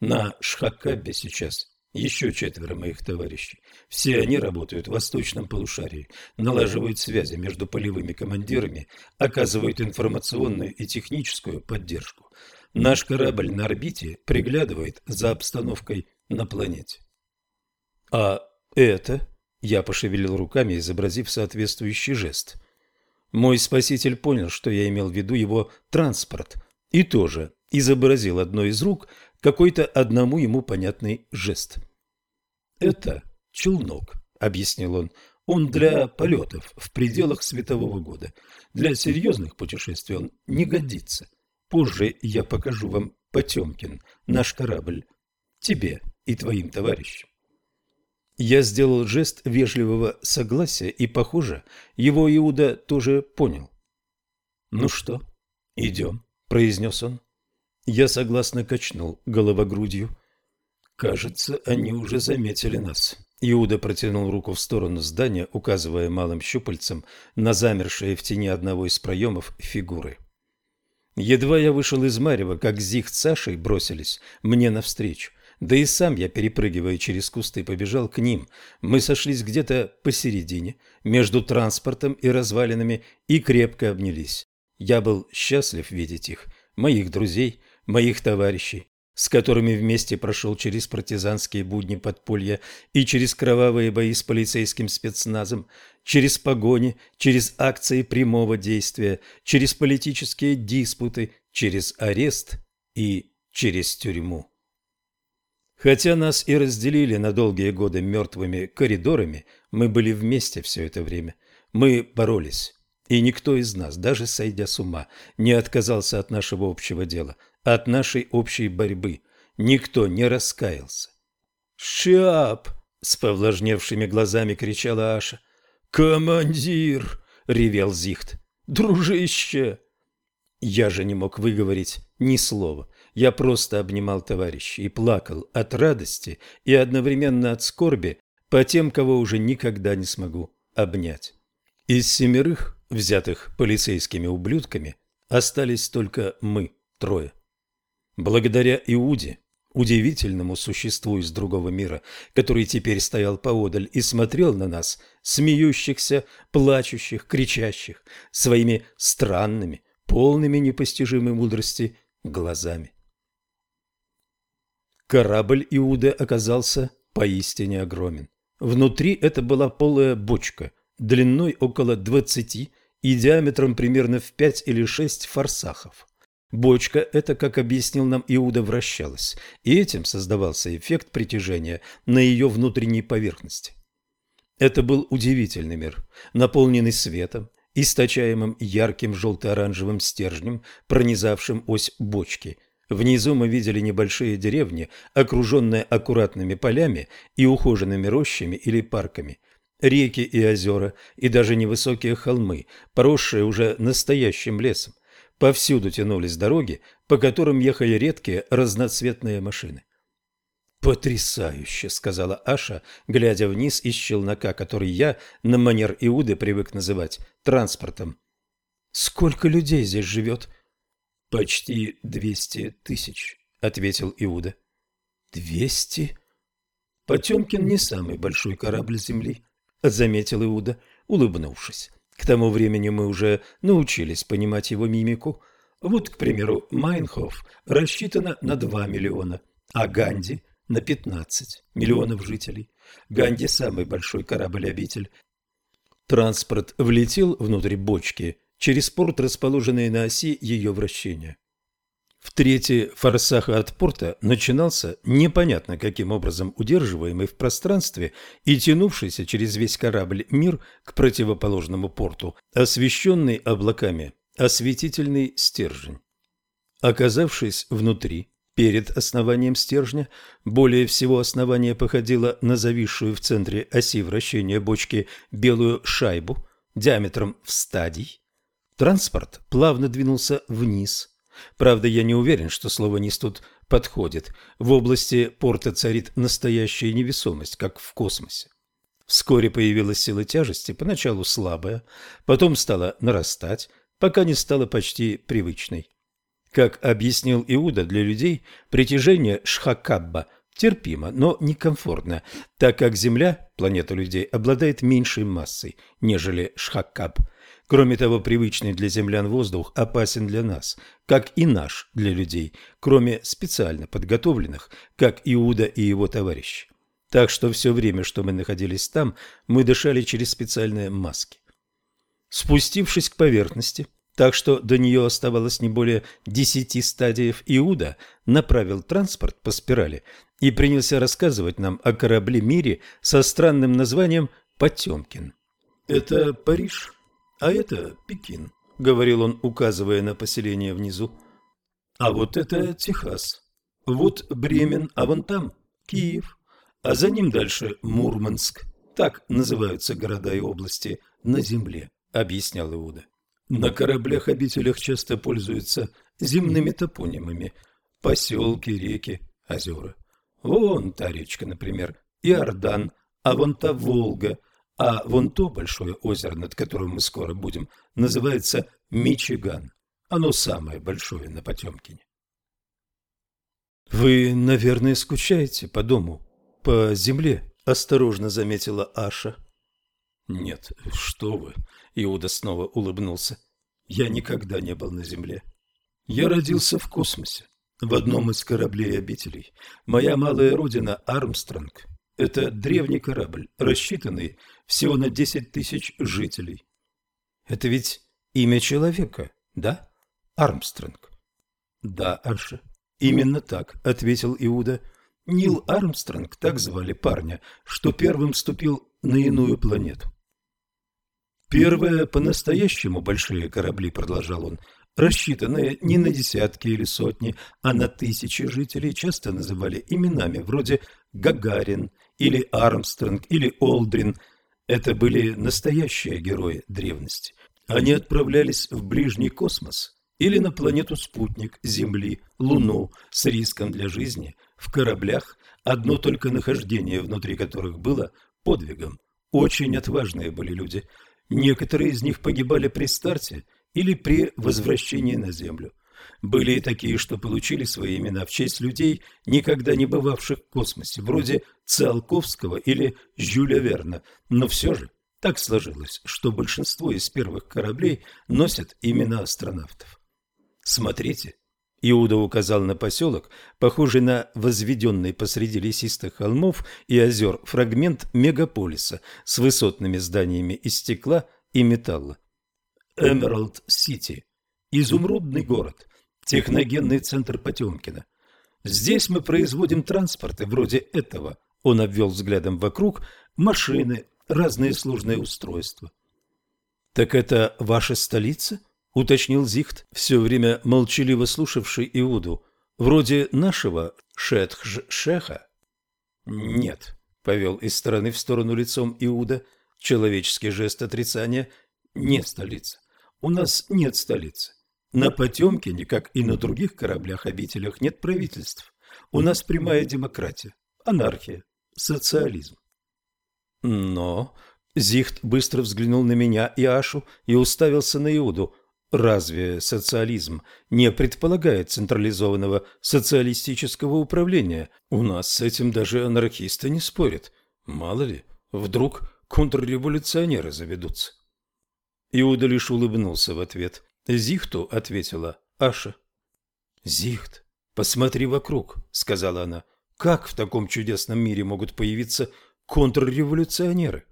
На Шхакабе сейчас еще четверо моих товарищей. Все они работают в восточном полушарии, налаживают связи между полевыми командирами, оказывают информационную и техническую поддержку. Наш корабль на орбите приглядывает за обстановкой на планете. А это... Я пошевелил руками, изобразив соответствующий жест. Мой спаситель понял, что я имел в виду его транспорт, и тоже изобразил одной из рук какой-то одному ему понятный жест. «Это челнок», — объяснил он. «Он для полетов в пределах светового года. Для серьезных путешествий он не годится. Позже я покажу вам Потемкин, наш корабль, тебе и твоим товарищам. Я сделал жест вежливого согласия, и, похоже, его Иуда тоже понял. «Ну что, идем», — произнес он. Я согласно качнул головогрудью. «Кажется, они уже заметили нас». Иуда протянул руку в сторону здания, указывая малым щупальцем на замершие в тени одного из проемов фигуры. Едва я вышел из Марева, как Зих с Сашей бросились мне навстречу. Да и сам я, перепрыгивая через кусты, побежал к ним. Мы сошлись где-то посередине, между транспортом и развалинами, и крепко обнялись. Я был счастлив видеть их. моих друзей, моих товарищей, с которыми вместе прошел через партизанские будни подполья и через кровавые бои с полицейским спецназом, через погони, через акции прямого действия, через политические диспуты, через арест и через тюрьму. Хотя нас и разделили на долгие годы мертвыми коридорами, мы были вместе все это время. Мы боролись, и никто из нас, даже сойдя с ума, не отказался от нашего общего дела, от нашей общей борьбы. Никто не раскаялся. «Шап!» — с повлажневшими глазами кричала Аша. «Командир!» — ревел Зихт. «Дружище!» Я же не мог выговорить ни слова. Я просто обнимал товарища и плакал от радости и одновременно от скорби по тем, кого уже никогда не смогу обнять. Из семерых, взятых полицейскими ублюдками, остались только мы, трое. Благодаря Иуде, удивительному существу из другого мира, который теперь стоял поодаль и смотрел на нас, смеющихся, плачущих, кричащих, своими странными, полными непостижимой мудрости глазами. Корабль Иуды оказался поистине огромен. Внутри это была полая бочка, длиной около 20 и диаметром примерно в 5 или 6 форсахов. Бочка эта, как объяснил нам Иуда, вращалась, и этим создавался эффект притяжения на ее внутренней поверхности. Это был удивительный мир, наполненный светом, источаемым ярким желто-оранжевым стержнем, пронизавшим ось бочки – Внизу мы видели небольшие деревни, окруженные аккуратными полями и ухоженными рощами или парками, реки и озера, и даже невысокие холмы, поросшие уже настоящим лесом. Повсюду тянулись дороги, по которым ехали редкие разноцветные машины. «Потрясающе!» — сказала Аша, глядя вниз из челнока, который я на манер Иуды привык называть транспортом. «Сколько людей здесь живет?» «Почти двести тысяч», — ответил Иуда. «Двести?» «Потемкин не самый большой корабль Земли», — заметил Иуда, улыбнувшись. К тому времени мы уже научились понимать его мимику. Вот, к примеру, Майнхоф рассчитана на 2 миллиона, а Ганди – на 15 миллионов жителей. Ганди – самый большой корабль-обитель. Транспорт влетел внутрь бочки через порт, расположенный на оси ее вращения. В третьей форсаха от порта начинался непонятно каким образом удерживаемый в пространстве и тянувшийся через весь корабль мир к противоположному порту, освещенный облаками осветительный стержень. Оказавшись внутри, перед основанием стержня, более всего основание походило на зависшую в центре оси вращения бочки белую шайбу диаметром в стадий, Транспорт плавно двинулся вниз. Правда, я не уверен, что слово «низ» тут подходит. В области порта царит настоящая невесомость, как в космосе. Вскоре появилась сила тяжести, поначалу слабая, потом стала нарастать, пока не стала почти привычной. Как объяснил Иуда, для людей притяжение Шхакабба терпимо, но некомфортно, так как Земля, планета людей, обладает меньшей массой, нежели Шхакаб – Кроме того, привычный для землян воздух опасен для нас, как и наш для людей, кроме специально подготовленных, как Иуда и его товарищи. Так что все время, что мы находились там, мы дышали через специальные маски. Спустившись к поверхности, так что до нее оставалось не более десяти стадиев, Иуда направил транспорт по спирали и принялся рассказывать нам о корабле-мире со странным названием «Потемкин». «Это Париж?» А это Пекин, — говорил он, указывая на поселение внизу. А вот это Техас. Вот Бремен, а вон там Киев. А за ним дальше Мурманск. Так называются города и области на земле, — объяснял Иуда. На кораблях-обителях часто пользуются земными топонимами. Поселки, реки, озера. Вон та речка, например, Иордан, а вон та Волга — а вон то большое озеро, над которым мы скоро будем, называется Мичиган. Оно самое большое на Потемкине. «Вы, наверное, скучаете по дому, по земле?» – осторожно заметила Аша. «Нет, что вы!» – Иуда снова улыбнулся. «Я никогда не был на земле. Я родился в космосе, в одном из кораблей обителей. Моя малая родина Армстронг – это древний корабль, рассчитанный всего на 10 тысяч жителей. Это ведь имя человека, да? Армстронг. Да, Арша, именно так, ответил Иуда. Нил Армстронг, так звали парня, что первым ступил на иную планету. Первые по-настоящему большие корабли, продолжал он, рассчитанные не на десятки или сотни, а на тысячи жителей, часто называли именами вроде Гагарин или Армстронг или Олдрин. Это были настоящие герои древности. Они отправлялись в ближний космос или на планету-спутник Земли, Луну, с риском для жизни, в кораблях, одно только нахождение внутри которых было подвигом. Очень отважные были люди. Некоторые из них погибали при старте – или при возвращении на Землю. Были и такие, что получили свои имена в честь людей, никогда не бывавших в космосе, вроде Циолковского или Жюля Верна, но все же так сложилось, что большинство из первых кораблей носят имена астронавтов. Смотрите, Иуда указал на поселок, похожий на возведенный посреди лесистых холмов и озер фрагмент мегаполиса с высотными зданиями из стекла и металла. Эмералд-Сити, изумрудный город, техногенный центр Потемкина. Здесь мы производим транспорты вроде этого. Он обвел взглядом вокруг машины, разные сложные устройства. Так это ваша столица? уточнил Зихт, все время молчаливо слушавший Иуду. Вроде нашего Шетхж-Шеха? Нет, повел из стороны в сторону лицом Иуда, человеческий жест отрицания, не столица. У нас нет столицы. На Потемкине, как и на других кораблях-обителях, нет правительств. У нас прямая демократия, анархия, социализм. Но Зихт быстро взглянул на меня и Ашу и уставился на Иуду. Разве социализм не предполагает централизованного социалистического управления? У нас с этим даже анархисты не спорят. Мало ли, вдруг контрреволюционеры заведутся. Иуда лишь улыбнулся в ответ. Зихту ответила Аша. «Зихт, посмотри вокруг», — сказала она. «Как в таком чудесном мире могут появиться контрреволюционеры?»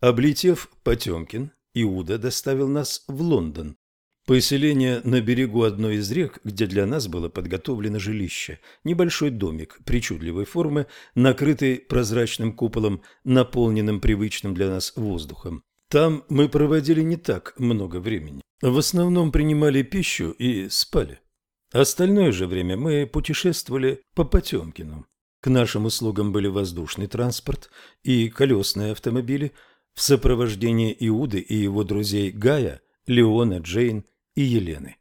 Облетев Потемкин, Иуда доставил нас в Лондон. Поселение на берегу одной из рек, где для нас было подготовлено жилище, небольшой домик причудливой формы, накрытый прозрачным куполом, наполненным привычным для нас воздухом. Там мы проводили не так много времени. В основном принимали пищу и спали. Остальное же время мы путешествовали по Потемкину. К нашим услугам были воздушный транспорт и колесные автомобили в сопровождении Иуды и его друзей Гая, Леона, Джейн и Елены.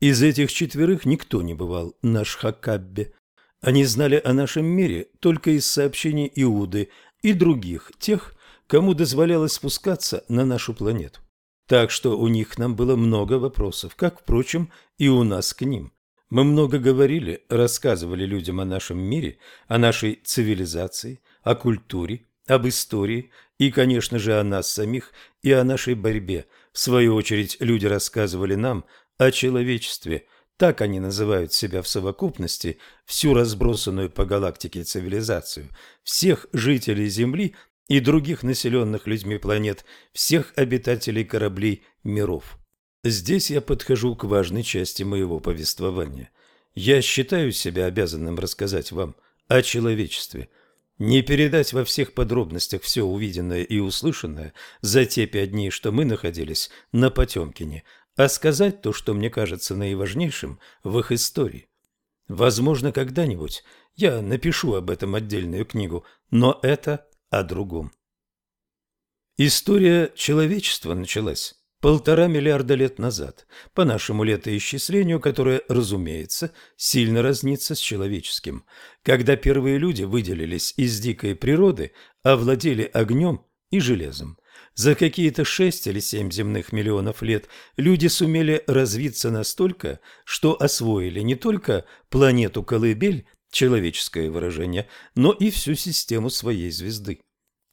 Из этих четверых никто не бывал на Шхакаббе. Они знали о нашем мире только из сообщений Иуды и других, тех, кому дозволялось спускаться на нашу планету. Так что у них нам было много вопросов, как, впрочем, и у нас к ним. Мы много говорили, рассказывали людям о нашем мире, о нашей цивилизации, о культуре, об истории и, конечно же, о нас самих и о нашей борьбе – в свою очередь, люди рассказывали нам о человечестве, так они называют себя в совокупности, всю разбросанную по галактике цивилизацию, всех жителей Земли и других населенных людьми планет, всех обитателей кораблей миров. Здесь я подхожу к важной части моего повествования. Я считаю себя обязанным рассказать вам о человечестве – не передать во всех подробностях все увиденное и услышанное за те пять дней, что мы находились на Потемкине, а сказать то, что мне кажется наиважнейшим в их истории. Возможно, когда-нибудь я напишу об этом отдельную книгу, но это о другом. История человечества началась полтора миллиарда лет назад, по нашему летоисчислению, которое, разумеется, сильно разнится с человеческим, когда первые люди выделились из дикой природы, овладели огнем и железом. За какие-то шесть или семь земных миллионов лет люди сумели развиться настолько, что освоили не только планету Колыбель, человеческое выражение, но и всю систему своей звезды.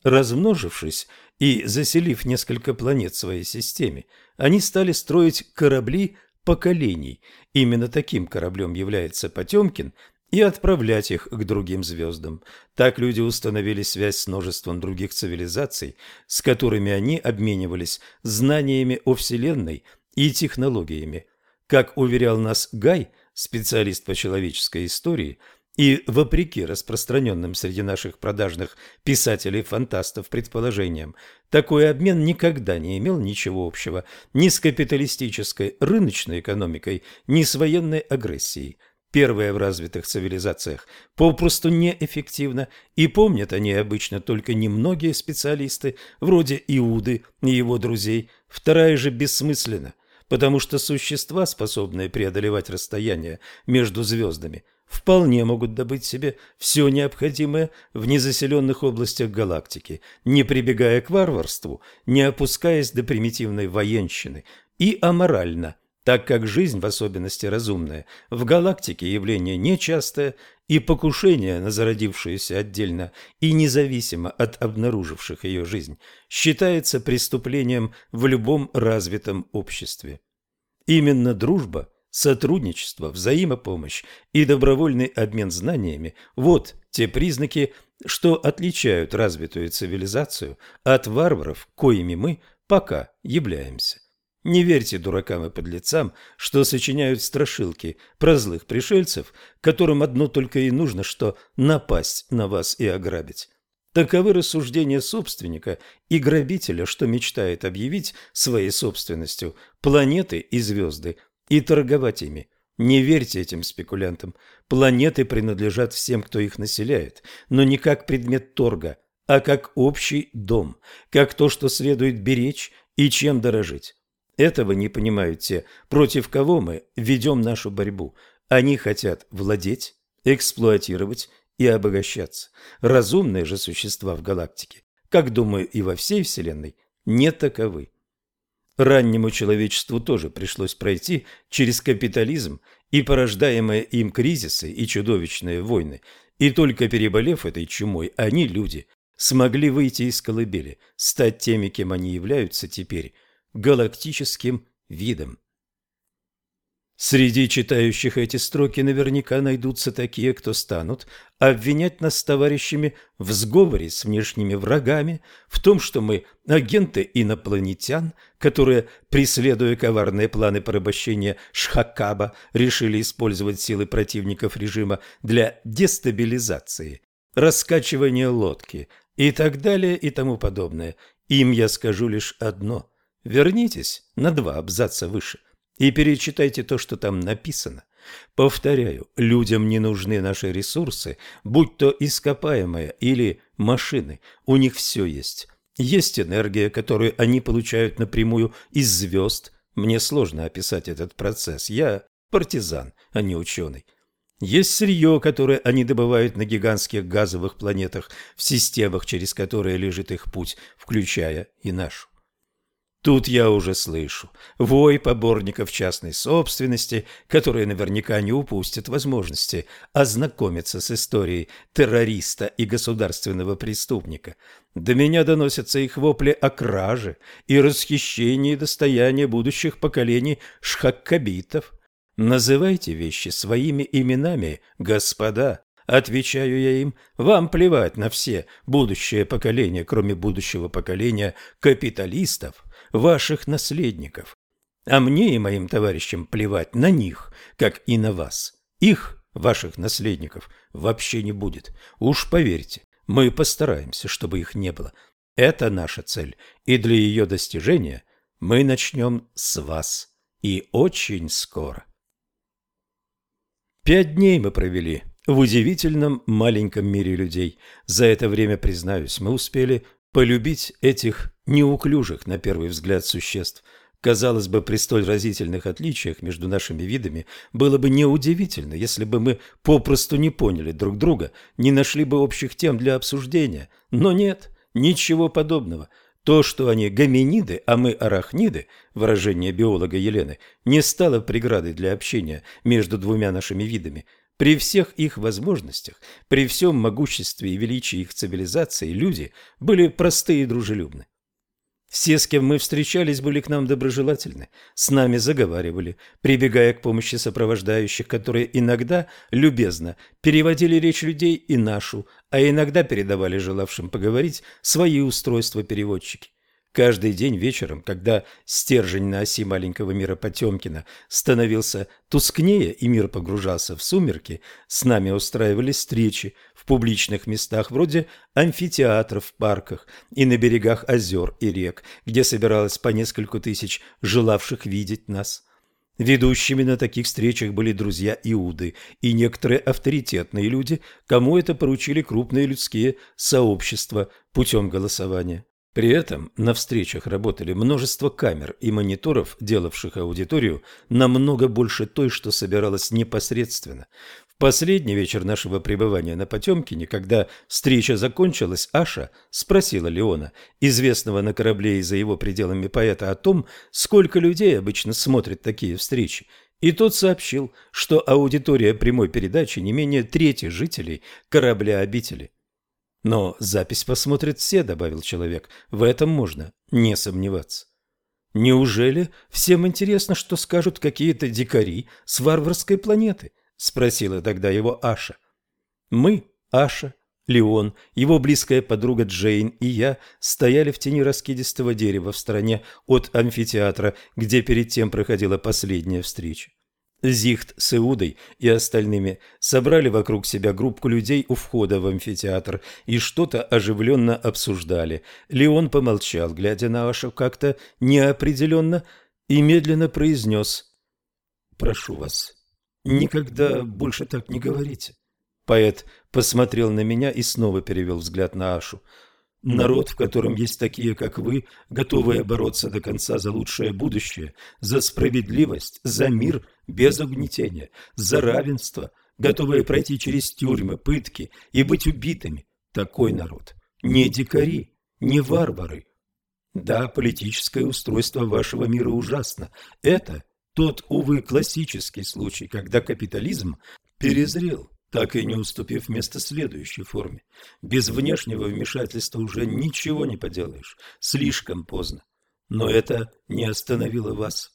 Размножившись и заселив несколько планет своей системе, они стали строить корабли поколений. Именно таким кораблем является Потемкин и отправлять их к другим звездам. Так люди установили связь с множеством других цивилизаций, с которыми они обменивались знаниями о Вселенной и технологиями. Как уверял нас Гай, специалист по человеческой истории, и, вопреки распространенным среди наших продажных писателей-фантастов предположениям, такой обмен никогда не имел ничего общего ни с капиталистической рыночной экономикой, ни с военной агрессией – Первая в развитых цивилизациях попросту неэффективна, и помнят они обычно только немногие специалисты, вроде Иуды и его друзей. Вторая же бессмысленна, потому что существа, способные преодолевать расстояние между звездами, вполне могут добыть себе все необходимое в незаселенных областях галактики, не прибегая к варварству, не опускаясь до примитивной военщины и аморально – так как жизнь, в особенности разумная, в галактике явление нечастое, и покушение на зародившуюся отдельно и независимо от обнаруживших ее жизнь считается преступлением в любом развитом обществе. Именно дружба, сотрудничество, взаимопомощь и добровольный обмен знаниями – вот те признаки, что отличают развитую цивилизацию от варваров, коими мы пока являемся. Не верьте дуракам и подлецам, что сочиняют страшилки про злых пришельцев, которым одно только и нужно, что напасть на вас и ограбить. Таковы рассуждения собственника и грабителя, что мечтает объявить своей собственностью планеты и звезды и торговать ими. Не верьте этим спекулянтам. Планеты принадлежат всем, кто их населяет, но не как предмет торга, а как общий дом, как то, что следует беречь и чем дорожить. Этого не понимают те, против кого мы ведем нашу борьбу. Они хотят владеть, эксплуатировать и обогащаться. Разумные же существа в галактике, как думаю и во всей Вселенной, не таковы. Раннему человечеству тоже пришлось пройти через капитализм и порождаемые им кризисы и чудовищные войны, и только переболев этой чумой, они, люди, смогли выйти из колыбели, стать теми, кем они являются теперь – галактическим видом. Среди читающих эти строки наверняка найдутся такие, кто станут обвинять нас с товарищами в сговоре с внешними врагами, в том, что мы агенты инопланетян, которые, преследуя коварные планы порабощения Шхакаба, решили использовать силы противников режима для дестабилизации, раскачивания лодки и так далее и тому подобное. Им я скажу лишь одно – Вернитесь на два абзаца выше и перечитайте то, что там написано. Повторяю, людям не нужны наши ресурсы, будь то ископаемые или машины, у них все есть. Есть энергия, которую они получают напрямую из звезд. Мне сложно описать этот процесс. Я партизан, а не ученый. Есть сырье, которое они добывают на гигантских газовых планетах в системах, через которые лежит их путь, включая и нашу. Тут я уже слышу вой поборников частной собственности, которые наверняка не упустят возможности ознакомиться с историей террориста и государственного преступника. До меня доносятся их вопли о краже и расхищении достояния будущих поколений шхаккабитов. Называйте вещи своими именами, господа. Отвечаю я им, вам плевать на все будущее поколения, кроме будущего поколения капиталистов – ваших наследников. А мне и моим товарищам плевать на них, как и на вас. Их, ваших наследников, вообще не будет. Уж поверьте, мы постараемся, чтобы их не было. Это наша цель, и для ее достижения мы начнем с вас. И очень скоро. Пять дней мы провели в удивительном маленьком мире людей. За это время, признаюсь, мы успели полюбить этих неуклюжих, на первый взгляд, существ. Казалось бы, при столь разительных отличиях между нашими видами было бы неудивительно, если бы мы попросту не поняли друг друга, не нашли бы общих тем для обсуждения. Но нет, ничего подобного. То, что они гоминиды, а мы арахниды, выражение биолога Елены, не стало преградой для общения между двумя нашими видами. При всех их возможностях, при всем могуществе и величии их цивилизации, люди были простые и дружелюбны. Все, с кем мы встречались, были к нам доброжелательны, с нами заговаривали, прибегая к помощи сопровождающих, которые иногда любезно переводили речь людей и нашу, а иногда передавали желавшим поговорить свои устройства переводчики. Каждый день вечером, когда стержень на оси маленького мира Потемкина становился тускнее и мир погружался в сумерки, с нами устраивались встречи в публичных местах вроде амфитеатров в парках и на берегах озер и рек, где собиралось по несколько тысяч желавших видеть нас. Ведущими на таких встречах были друзья Иуды и некоторые авторитетные люди, кому это поручили крупные людские сообщества путем голосования. При этом на встречах работали множество камер и мониторов, делавших аудиторию намного больше той, что собиралась непосредственно. В последний вечер нашего пребывания на Потемкине, когда встреча закончилась, Аша спросила Леона, известного на корабле и за его пределами поэта, о том, сколько людей обычно смотрят такие встречи. И тот сообщил, что аудитория прямой передачи не менее трети жителей корабля-обители. Но запись посмотрят все, добавил человек. В этом можно не сомневаться. Неужели всем интересно, что скажут какие-то дикари с варварской планеты? Спросила тогда его Аша. Мы, Аша, Леон, его близкая подруга Джейн и я стояли в тени раскидистого дерева в стороне от амфитеатра, где перед тем проходила последняя встреча. Зихт с Иудой и остальными собрали вокруг себя группку людей у входа в амфитеатр и что-то оживленно обсуждали. Леон помолчал, глядя на Ашу как-то неопределенно, и медленно произнес «Прошу вас, никогда больше так не говорите». Поэт посмотрел на меня и снова перевел взгляд на Ашу. Народ, в котором есть такие, как вы, готовые бороться до конца за лучшее будущее, за справедливость, за мир без угнетения, за равенство, готовые пройти через тюрьмы, пытки и быть убитыми. Такой народ. Не дикари, не варвары. Да, политическое устройство вашего мира ужасно. Это тот, увы, классический случай, когда капитализм перезрел так и не уступив место следующей форме. Без внешнего вмешательства уже ничего не поделаешь, слишком поздно. Но это не остановило вас.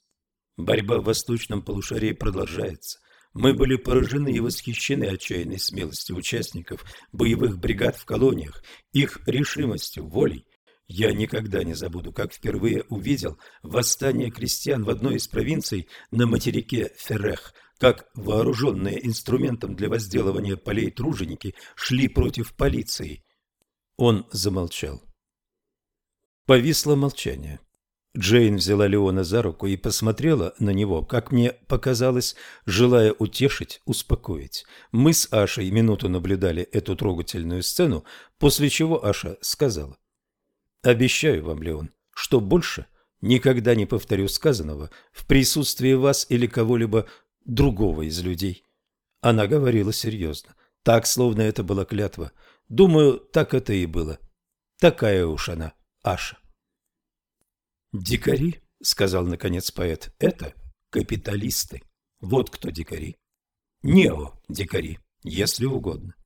Борьба в восточном полушарии продолжается. Мы были поражены и восхищены отчаянной смелостью участников боевых бригад в колониях, их решимостью, волей. Я никогда не забуду, как впервые увидел восстание крестьян в одной из провинций на материке Феррех – как вооруженные инструментом для возделывания полей труженики шли против полиции. Он замолчал. Повисло молчание. Джейн взяла Леона за руку и посмотрела на него, как мне показалось, желая утешить, успокоить. Мы с Ашей минуту наблюдали эту трогательную сцену, после чего Аша сказала. «Обещаю вам, Леон, что больше никогда не повторю сказанного в присутствии вас или кого-либо другого из людей. Она говорила серьезно, так, словно это была клятва. Думаю, так это и было. Такая уж она, Аша. «Дикари», — сказал наконец поэт, — «это капиталисты. Вот кто дикари. Нео-дикари, если угодно».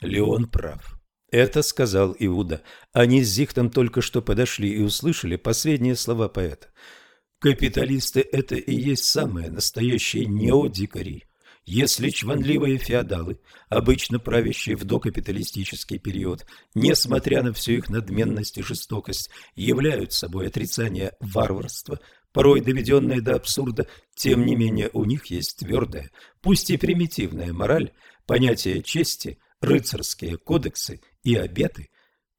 Леон прав. Это сказал Иуда. Они с Зихтом только что подошли и услышали последние слова поэта. Капиталисты – это и есть самые настоящие неодикари. Если чванливые феодалы, обычно правящие в докапиталистический период, несмотря на всю их надменность и жестокость, являют собой отрицание варварства, порой доведенное до абсурда, тем не менее у них есть твердая, пусть и примитивная мораль, понятие чести, рыцарские кодексы и обеты,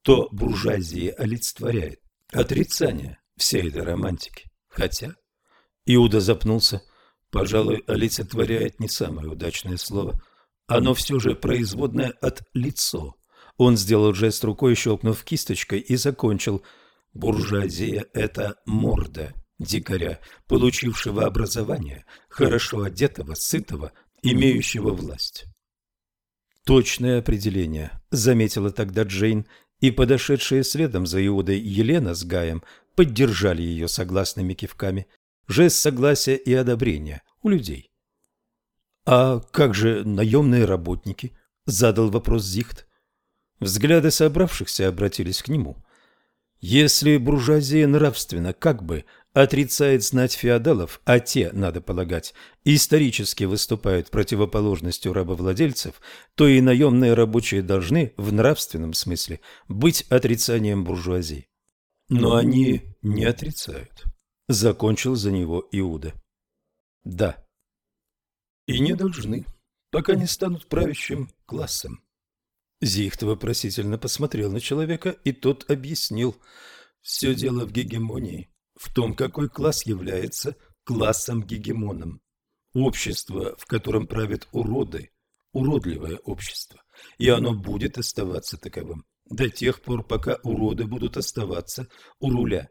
то буржуазия олицетворяет отрицание всей этой романтики. Хотя... Иуда запнулся. Пожалуй, олицетворяет не самое удачное слово. Оно все же производное от «лицо». Он сделал жест рукой, щелкнув кисточкой, и закончил. Буржуазия – это морда дикаря, получившего образование, хорошо одетого, сытого, имеющего власть. Точное определение, заметила тогда Джейн, и подошедшие следом за Иудой Елена с Гаем поддержали ее согласными кивками. Жест согласия и одобрения у людей. «А как же наемные работники?» – задал вопрос Зихт. Взгляды собравшихся обратились к нему. Если буржуазия нравственно как бы отрицает знать феодалов, а те, надо полагать, исторически выступают противоположностью рабовладельцев, то и наемные рабочие должны в нравственном смысле быть отрицанием буржуазии. Но они не отрицают. Закончил за него Иуда. Да. И не должны, пока не станут правящим классом. Зихт вопросительно посмотрел на человека, и тот объяснил. Все дело в гегемонии, в том, какой класс является классом-гегемоном. Общество, в котором правят уроды, уродливое общество, и оно будет оставаться таковым до тех пор, пока уроды будут оставаться у руля.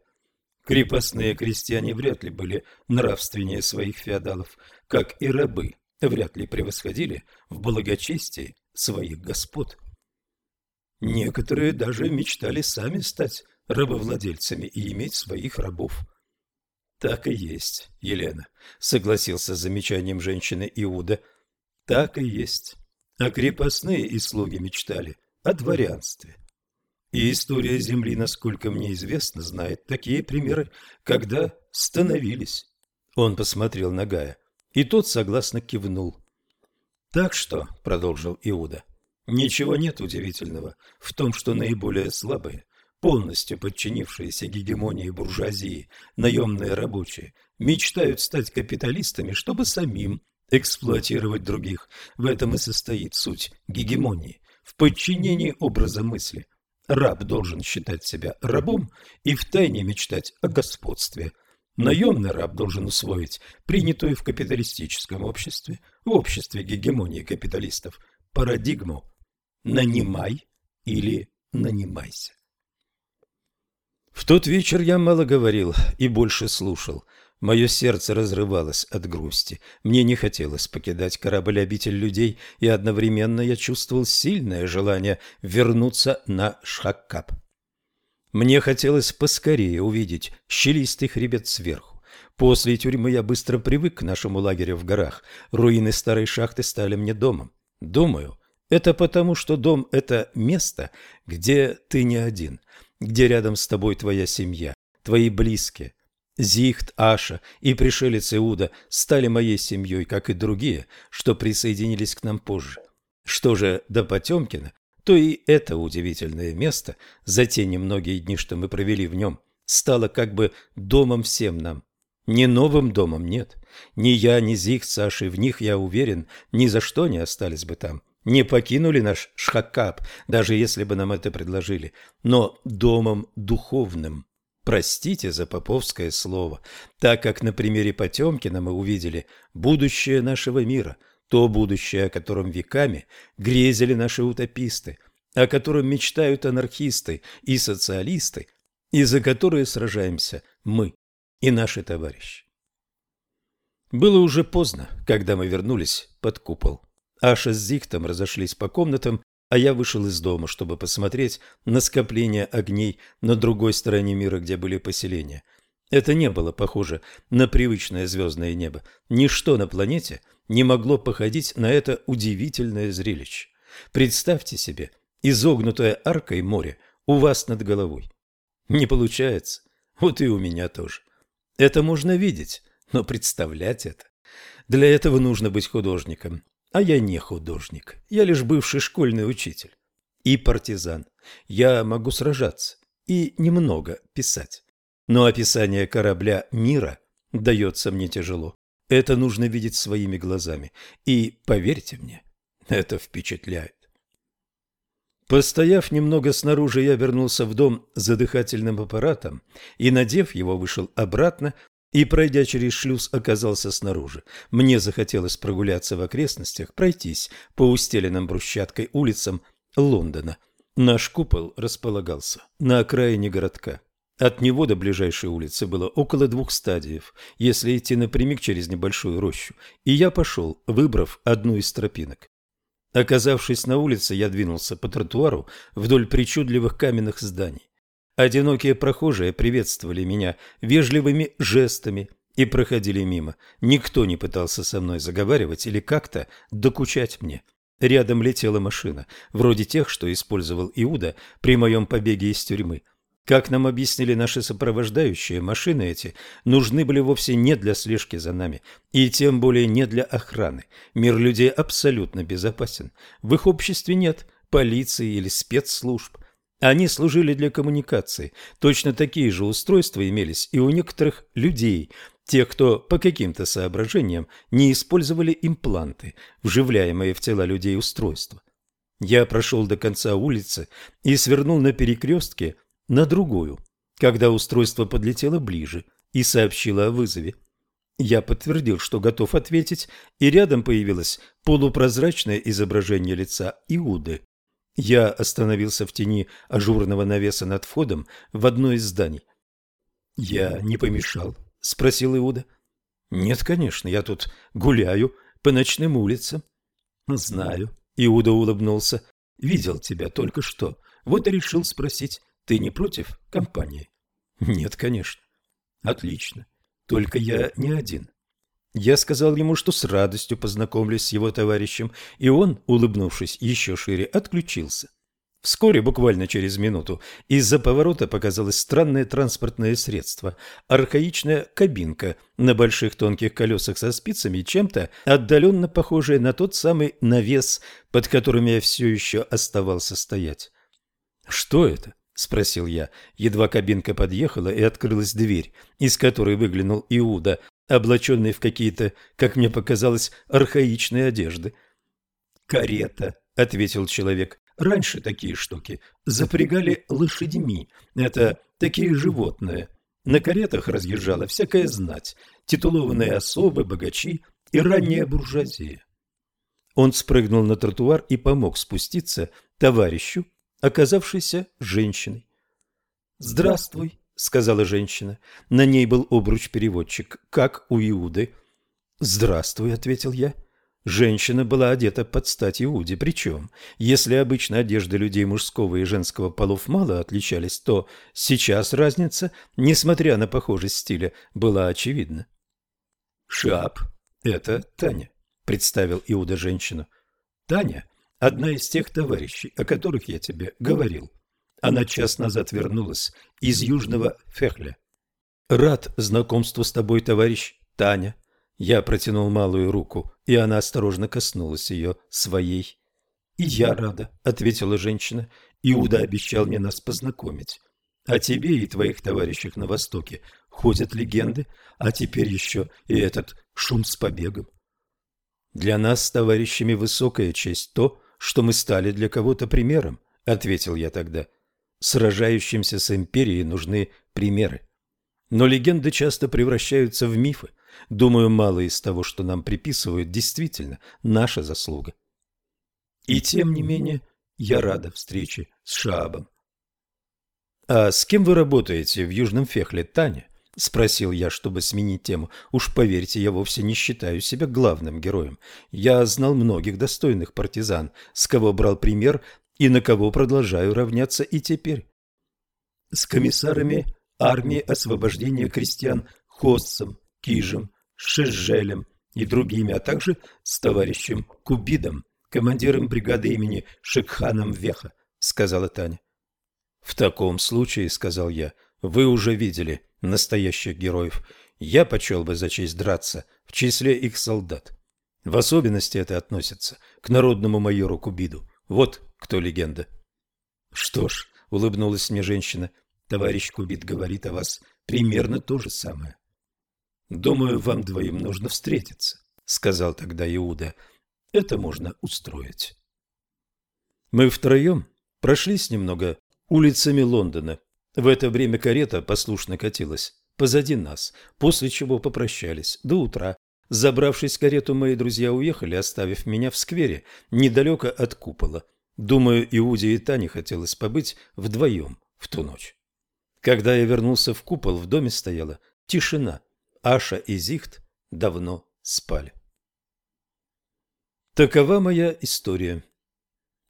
Крепостные крестьяне вряд ли были нравственнее своих феодалов, как и рабы вряд ли превосходили в благочестии своих господ. Некоторые даже мечтали сами стать рабовладельцами и иметь своих рабов. Так и есть, Елена, согласился с замечанием женщины Иуда. Так и есть. А крепостные и слуги мечтали о дворянстве. И история Земли, насколько мне известно, знает такие примеры, когда становились. Он посмотрел на Гая, и тот согласно кивнул. Так что, продолжил Иуда, ничего нет удивительного в том, что наиболее слабые, полностью подчинившиеся гегемонии буржуазии, наемные рабочие, мечтают стать капиталистами, чтобы самим эксплуатировать других. В этом и состоит суть гегемонии, в подчинении образа мысли. Раб должен считать себя рабом и втайне мечтать о господстве. Наемный раб должен усвоить принятую в капиталистическом обществе, в обществе гегемонии капиталистов, парадигму «нанимай или нанимайся». В тот вечер я мало говорил и больше слушал. Мое сердце разрывалось от грусти. Мне не хотелось покидать корабль-обитель людей, и одновременно я чувствовал сильное желание вернуться на Шхаккап. Мне хотелось поскорее увидеть щелистый хребет сверху. После тюрьмы я быстро привык к нашему лагерю в горах. Руины старой шахты стали мне домом. Думаю, это потому, что дом – это место, где ты не один, где рядом с тобой твоя семья, твои близкие – Зихт, Аша и пришелец Иуда стали моей семьей, как и другие, что присоединились к нам позже. Что же до Потемкина, то и это удивительное место, за те немногие дни, что мы провели в нем, стало как бы домом всем нам. Не новым домом, нет. Ни я, ни Зихт с Ашей в них, я уверен, ни за что не остались бы там. Не покинули наш Шхакап, даже если бы нам это предложили, но домом духовным. Простите за поповское слово, так как на примере Потемкина мы увидели будущее нашего мира, то будущее, о котором веками грезили наши утописты, о котором мечтают анархисты и социалисты, и за которые сражаемся мы и наши товарищи. Было уже поздно, когда мы вернулись под купол. Аша с Зихтом разошлись по комнатам, а я вышел из дома, чтобы посмотреть на скопление огней на другой стороне мира, где были поселения. Это не было похоже на привычное звездное небо. Ничто на планете не могло походить на это удивительное зрелище. Представьте себе изогнутое аркой море у вас над головой. Не получается. Вот и у меня тоже. Это можно видеть, но представлять это. Для этого нужно быть художником. А я не художник, я лишь бывший школьный учитель. И партизан. Я могу сражаться и немного писать. Но описание корабля мира дается мне тяжело. Это нужно видеть своими глазами. И, поверьте мне, это впечатляет. Постояв немного снаружи, я вернулся в дом за дыхательным аппаратом и, надев его, вышел обратно и, пройдя через шлюз, оказался снаружи. Мне захотелось прогуляться в окрестностях, пройтись по устеленным брусчаткой улицам Лондона. Наш купол располагался на окраине городка. От него до ближайшей улицы было около двух стадиев, если идти напрямик через небольшую рощу, и я пошел, выбрав одну из тропинок. Оказавшись на улице, я двинулся по тротуару вдоль причудливых каменных зданий. Одинокие прохожие приветствовали меня вежливыми жестами и проходили мимо. Никто не пытался со мной заговаривать или как-то докучать мне. Рядом летела машина, вроде тех, что использовал Иуда при моем побеге из тюрьмы. Как нам объяснили наши сопровождающие, машины эти нужны были вовсе не для слежки за нами, и тем более не для охраны. Мир людей абсолютно безопасен. В их обществе нет полиции или спецслужб. Они служили для коммуникации. Точно такие же устройства имелись и у некоторых людей, тех, кто по каким-то соображениям не использовали импланты, вживляемые в тела людей устройства. Я прошел до конца улицы и свернул на перекрестке на другую, когда устройство подлетело ближе и сообщило о вызове. Я подтвердил, что готов ответить, и рядом появилось полупрозрачное изображение лица Иуды. Я остановился в тени ажурного навеса над входом в одно из зданий. «Я не помешал?» – спросил Иуда. «Нет, конечно, я тут гуляю по ночным улицам». «Знаю», – Иуда улыбнулся. «Видел тебя только что. Вот и решил спросить, ты не против компании?» «Нет, конечно». «Отлично. Только я не один. Я сказал ему, что с радостью познакомлюсь с его товарищем, и он, улыбнувшись еще шире, отключился. Вскоре, буквально через минуту, из-за поворота показалось странное транспортное средство – архаичная кабинка на больших тонких колесах со спицами, чем-то отдаленно похожее на тот самый навес, под которым я все еще оставался стоять. «Что это?» – спросил я. Едва кабинка подъехала, и открылась дверь, из которой выглянул Иуда, облаченный в какие-то, как мне показалось, архаичные одежды. «Карета», — ответил человек. «Раньше такие штуки запрягали лошадьми. Это такие животные. На каретах разъезжала всякая знать, титулованные особы, богачи и ранняя буржуазия». Он спрыгнул на тротуар и помог спуститься товарищу, оказавшейся женщиной. «Здравствуй», — сказала женщина. На ней был обруч-переводчик, как у Иуды. «Здравствуй», — ответил я. Женщина была одета под стать Иуде, причем, если обычно одежды людей мужского и женского полов мало отличались, то сейчас разница, несмотря на похожесть стиля, была очевидна. «Шап, это Таня», — представил Иуда женщину. «Таня — одна из тех товарищей, о которых я тебе говорил». Она час назад вернулась из Южного Фехля. «Рад знакомству с тобой, товарищ Таня». Я протянул малую руку, и она осторожно коснулась ее своей. «И я рада», — ответила женщина. «Иуда обещал мне нас познакомить. О тебе и твоих товарищах на Востоке ходят легенды, а теперь еще и этот шум с побегом. Для нас с товарищами высокая честь то, что мы стали для кого-то примером, — ответил я тогда сражающимся с империей нужны примеры. Но легенды часто превращаются в мифы. Думаю, мало из того, что нам приписывают, действительно наша заслуга. И тем не менее, я рада встрече с Шаабом. «А с кем вы работаете в Южном Фехле, Таня?» – спросил я, чтобы сменить тему. Уж поверьте, я вовсе не считаю себя главным героем. Я знал многих достойных партизан, с кого брал пример и на кого продолжаю равняться и теперь. С комиссарами армии освобождения крестьян Хоссом, Кижем, Шезжелем и другими, а также с товарищем Кубидом, командиром бригады имени Шекханом Веха, сказала Таня. В таком случае, сказал я, вы уже видели настоящих героев. Я почел бы за честь драться в числе их солдат. В особенности это относится к народному майору Кубиду. Вот кто легенда. Что ж, улыбнулась мне женщина, товарищ Кубит говорит о вас примерно то же самое. Думаю, вам двоим нужно встретиться, сказал тогда Иуда. Это можно устроить. Мы втроем прошлись немного улицами Лондона. В это время карета послушно катилась позади нас, после чего попрощались до утра. Забравшись в карету, мои друзья уехали, оставив меня в сквере, недалеко от купола. Думаю, Иуде и Тане хотелось побыть вдвоем в ту ночь. Когда я вернулся в купол, в доме стояла тишина. Аша и Зихт давно спали. Такова моя история.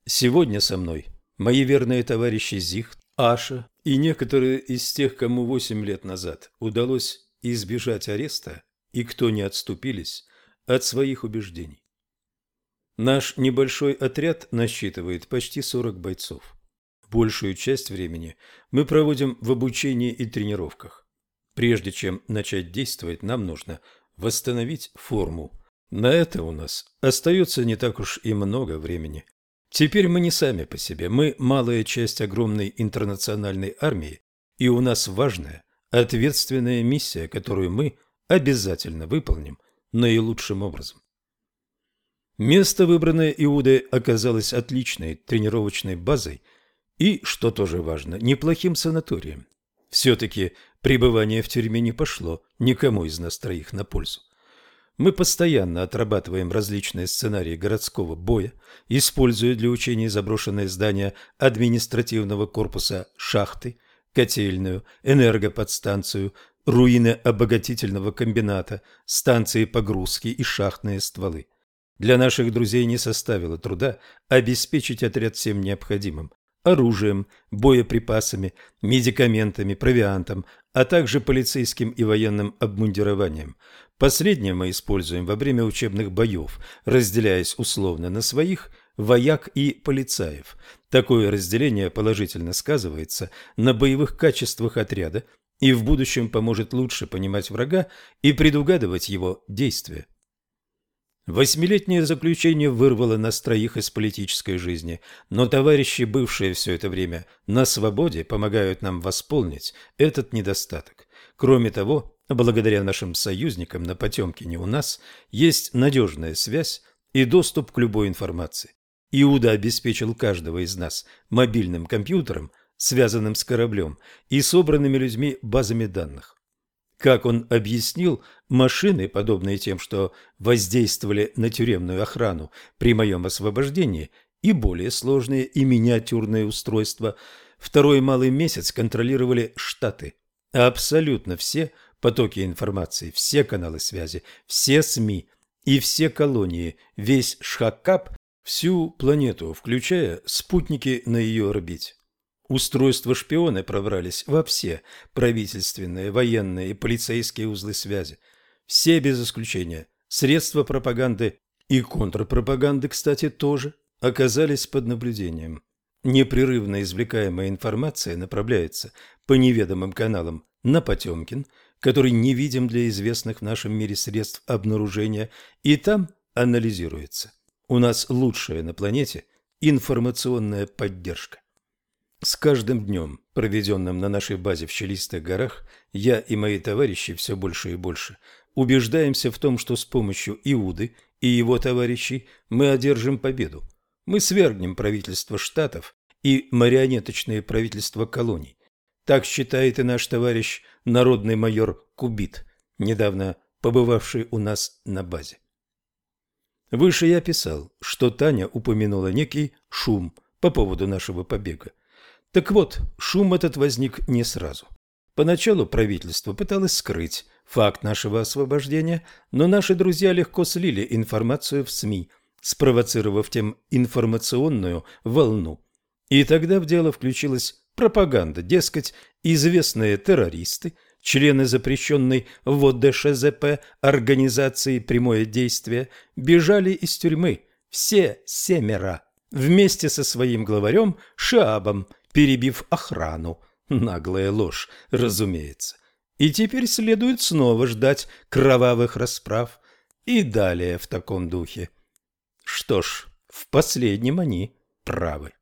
Сегодня со мной мои верные товарищи Зихт, Аша и некоторые из тех, кому восемь лет назад удалось избежать ареста и кто не отступились от своих убеждений. Наш небольшой отряд насчитывает почти 40 бойцов. Большую часть времени мы проводим в обучении и тренировках. Прежде чем начать действовать, нам нужно восстановить форму. На это у нас остается не так уж и много времени. Теперь мы не сами по себе, мы малая часть огромной интернациональной армии, и у нас важная, ответственная миссия, которую мы обязательно выполним наилучшим образом. Место, выбранное Иудой, оказалось отличной тренировочной базой и, что тоже важно, неплохим санаторием. Все-таки пребывание в тюрьме не пошло никому из нас троих на пользу. Мы постоянно отрабатываем различные сценарии городского боя, используя для учений заброшенные здания административного корпуса шахты, котельную, энергоподстанцию, руины обогатительного комбината, станции погрузки и шахтные стволы. Для наших друзей не составило труда обеспечить отряд всем необходимым – оружием, боеприпасами, медикаментами, провиантом, а также полицейским и военным обмундированием. Последнее мы используем во время учебных боев, разделяясь условно на своих – вояк и полицаев. Такое разделение положительно сказывается на боевых качествах отряда и в будущем поможет лучше понимать врага и предугадывать его действия. Восьмилетнее заключение вырвало нас троих из политической жизни, но товарищи, бывшие все это время на свободе, помогают нам восполнить этот недостаток. Кроме того, благодаря нашим союзникам на Потемкине у нас есть надежная связь и доступ к любой информации. Иуда обеспечил каждого из нас мобильным компьютером, связанным с кораблем, и собранными людьми базами данных. Как он объяснил, машины, подобные тем, что воздействовали на тюремную охрану при моем освобождении, и более сложные и миниатюрные устройства, второй малый месяц контролировали Штаты. Абсолютно все потоки информации, все каналы связи, все СМИ и все колонии, весь Шхаккап, всю планету, включая спутники на ее орбите. Устройства шпионы пробрались во все правительственные, военные и полицейские узлы связи. Все без исключения. Средства пропаганды и контрпропаганды, кстати, тоже оказались под наблюдением. Непрерывно извлекаемая информация направляется по неведомым каналам на Потемкин, который невидим для известных в нашем мире средств обнаружения, и там анализируется. У нас лучшая на планете информационная поддержка. С каждым днем, проведенным на нашей базе в Челистых горах, я и мои товарищи все больше и больше убеждаемся в том, что с помощью Иуды и его товарищей мы одержим победу. Мы свергнем правительство штатов и марионеточные правительства колоний. Так считает и наш товарищ народный майор Кубит, недавно побывавший у нас на базе. Выше я писал, что Таня упомянула некий шум по поводу нашего побега. Так вот, шум этот возник не сразу. Поначалу правительство пыталось скрыть факт нашего освобождения, но наши друзья легко слили информацию в СМИ, спровоцировав тем информационную волну. И тогда в дело включилась пропаганда, дескать, известные террористы, члены запрещенной в ОДШЗП организации «Прямое действие», бежали из тюрьмы, все семеро, вместе со своим главарем Шиабом, перебив охрану. Наглая ложь, разумеется. И теперь следует снова ждать кровавых расправ. И далее в таком духе. Что ж, в последнем они правы.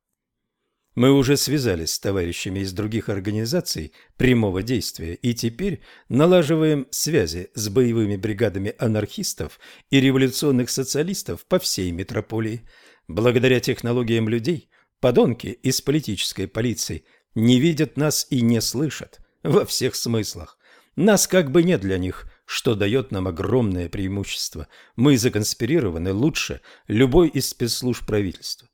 Мы уже связались с товарищами из других организаций прямого действия и теперь налаживаем связи с боевыми бригадами анархистов и революционных социалистов по всей метрополии. Благодаря технологиям людей Подонки из политической полиции не видят нас и не слышат во всех смыслах. Нас как бы нет для них, что дает нам огромное преимущество. Мы законспирированы лучше любой из спецслужб правительства.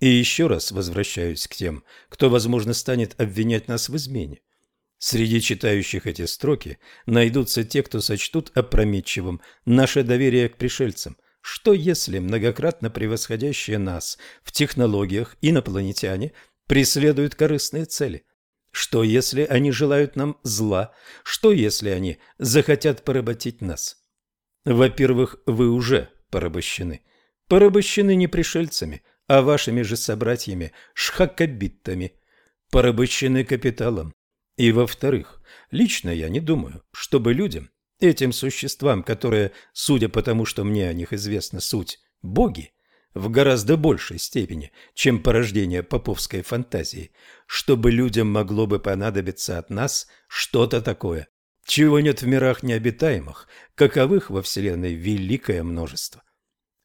И еще раз возвращаюсь к тем, кто, возможно, станет обвинять нас в измене. Среди читающих эти строки найдутся те, кто сочтут опрометчивым наше доверие к пришельцам – что если многократно превосходящие нас в технологиях инопланетяне преследуют корыстные цели? Что, если они желают нам зла? Что, если они захотят поработить нас? Во-первых, вы уже порабощены. Порабощены не пришельцами, а вашими же собратьями, шхакабиттами. Порабощены капиталом. И во-вторых, лично я не думаю, чтобы людям, этим существам, которые, судя по тому, что мне о них известно, суть боги, в гораздо большей степени, чем порождение поповской фантазии, чтобы людям могло бы понадобиться от нас что-то такое, чего нет в мирах необитаемых, каковых во Вселенной великое множество.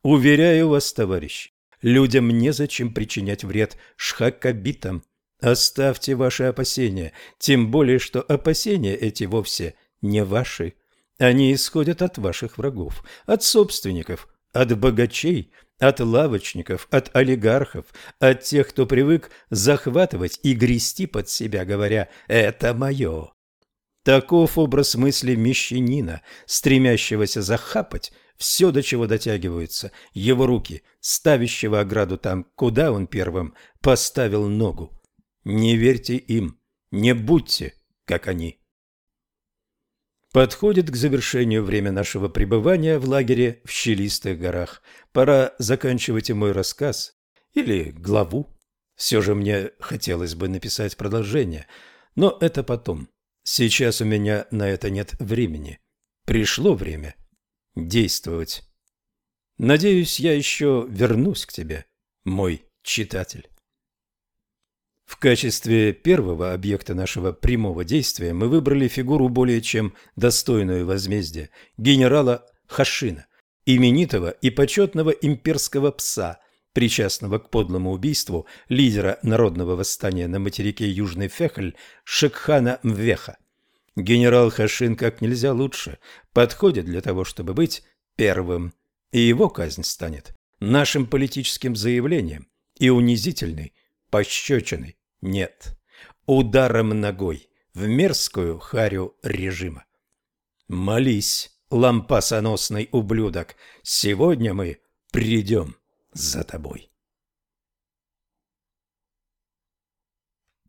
Уверяю вас, товарищи, людям незачем причинять вред шхакабитам. Оставьте ваши опасения, тем более, что опасения эти вовсе не ваши. Они исходят от ваших врагов, от собственников, от богачей, от лавочников, от олигархов, от тех, кто привык захватывать и грести под себя, говоря «это мое». Таков образ мысли мещанина, стремящегося захапать все, до чего дотягиваются его руки, ставящего ограду там, куда он первым поставил ногу. Не верьте им, не будьте, как они. Подходит к завершению время нашего пребывания в лагере в Щелистых горах. Пора заканчивать и мой рассказ. Или главу. Все же мне хотелось бы написать продолжение. Но это потом. Сейчас у меня на это нет времени. Пришло время действовать. Надеюсь, я еще вернусь к тебе, мой читатель. В качестве первого объекта нашего прямого действия мы выбрали фигуру более чем достойную возмездия генерала Хашина, именитого и почетного имперского пса, причастного к подлому убийству лидера народного восстания на материке Южный Фехль Шекхана Мвеха. Генерал Хашин как нельзя лучше подходит для того, чтобы быть первым, и его казнь станет нашим политическим заявлением и унизительной пощечиной нет, ударом ногой в мерзкую харю режима. Молись, лампасоносный ублюдок, сегодня мы придем за тобой.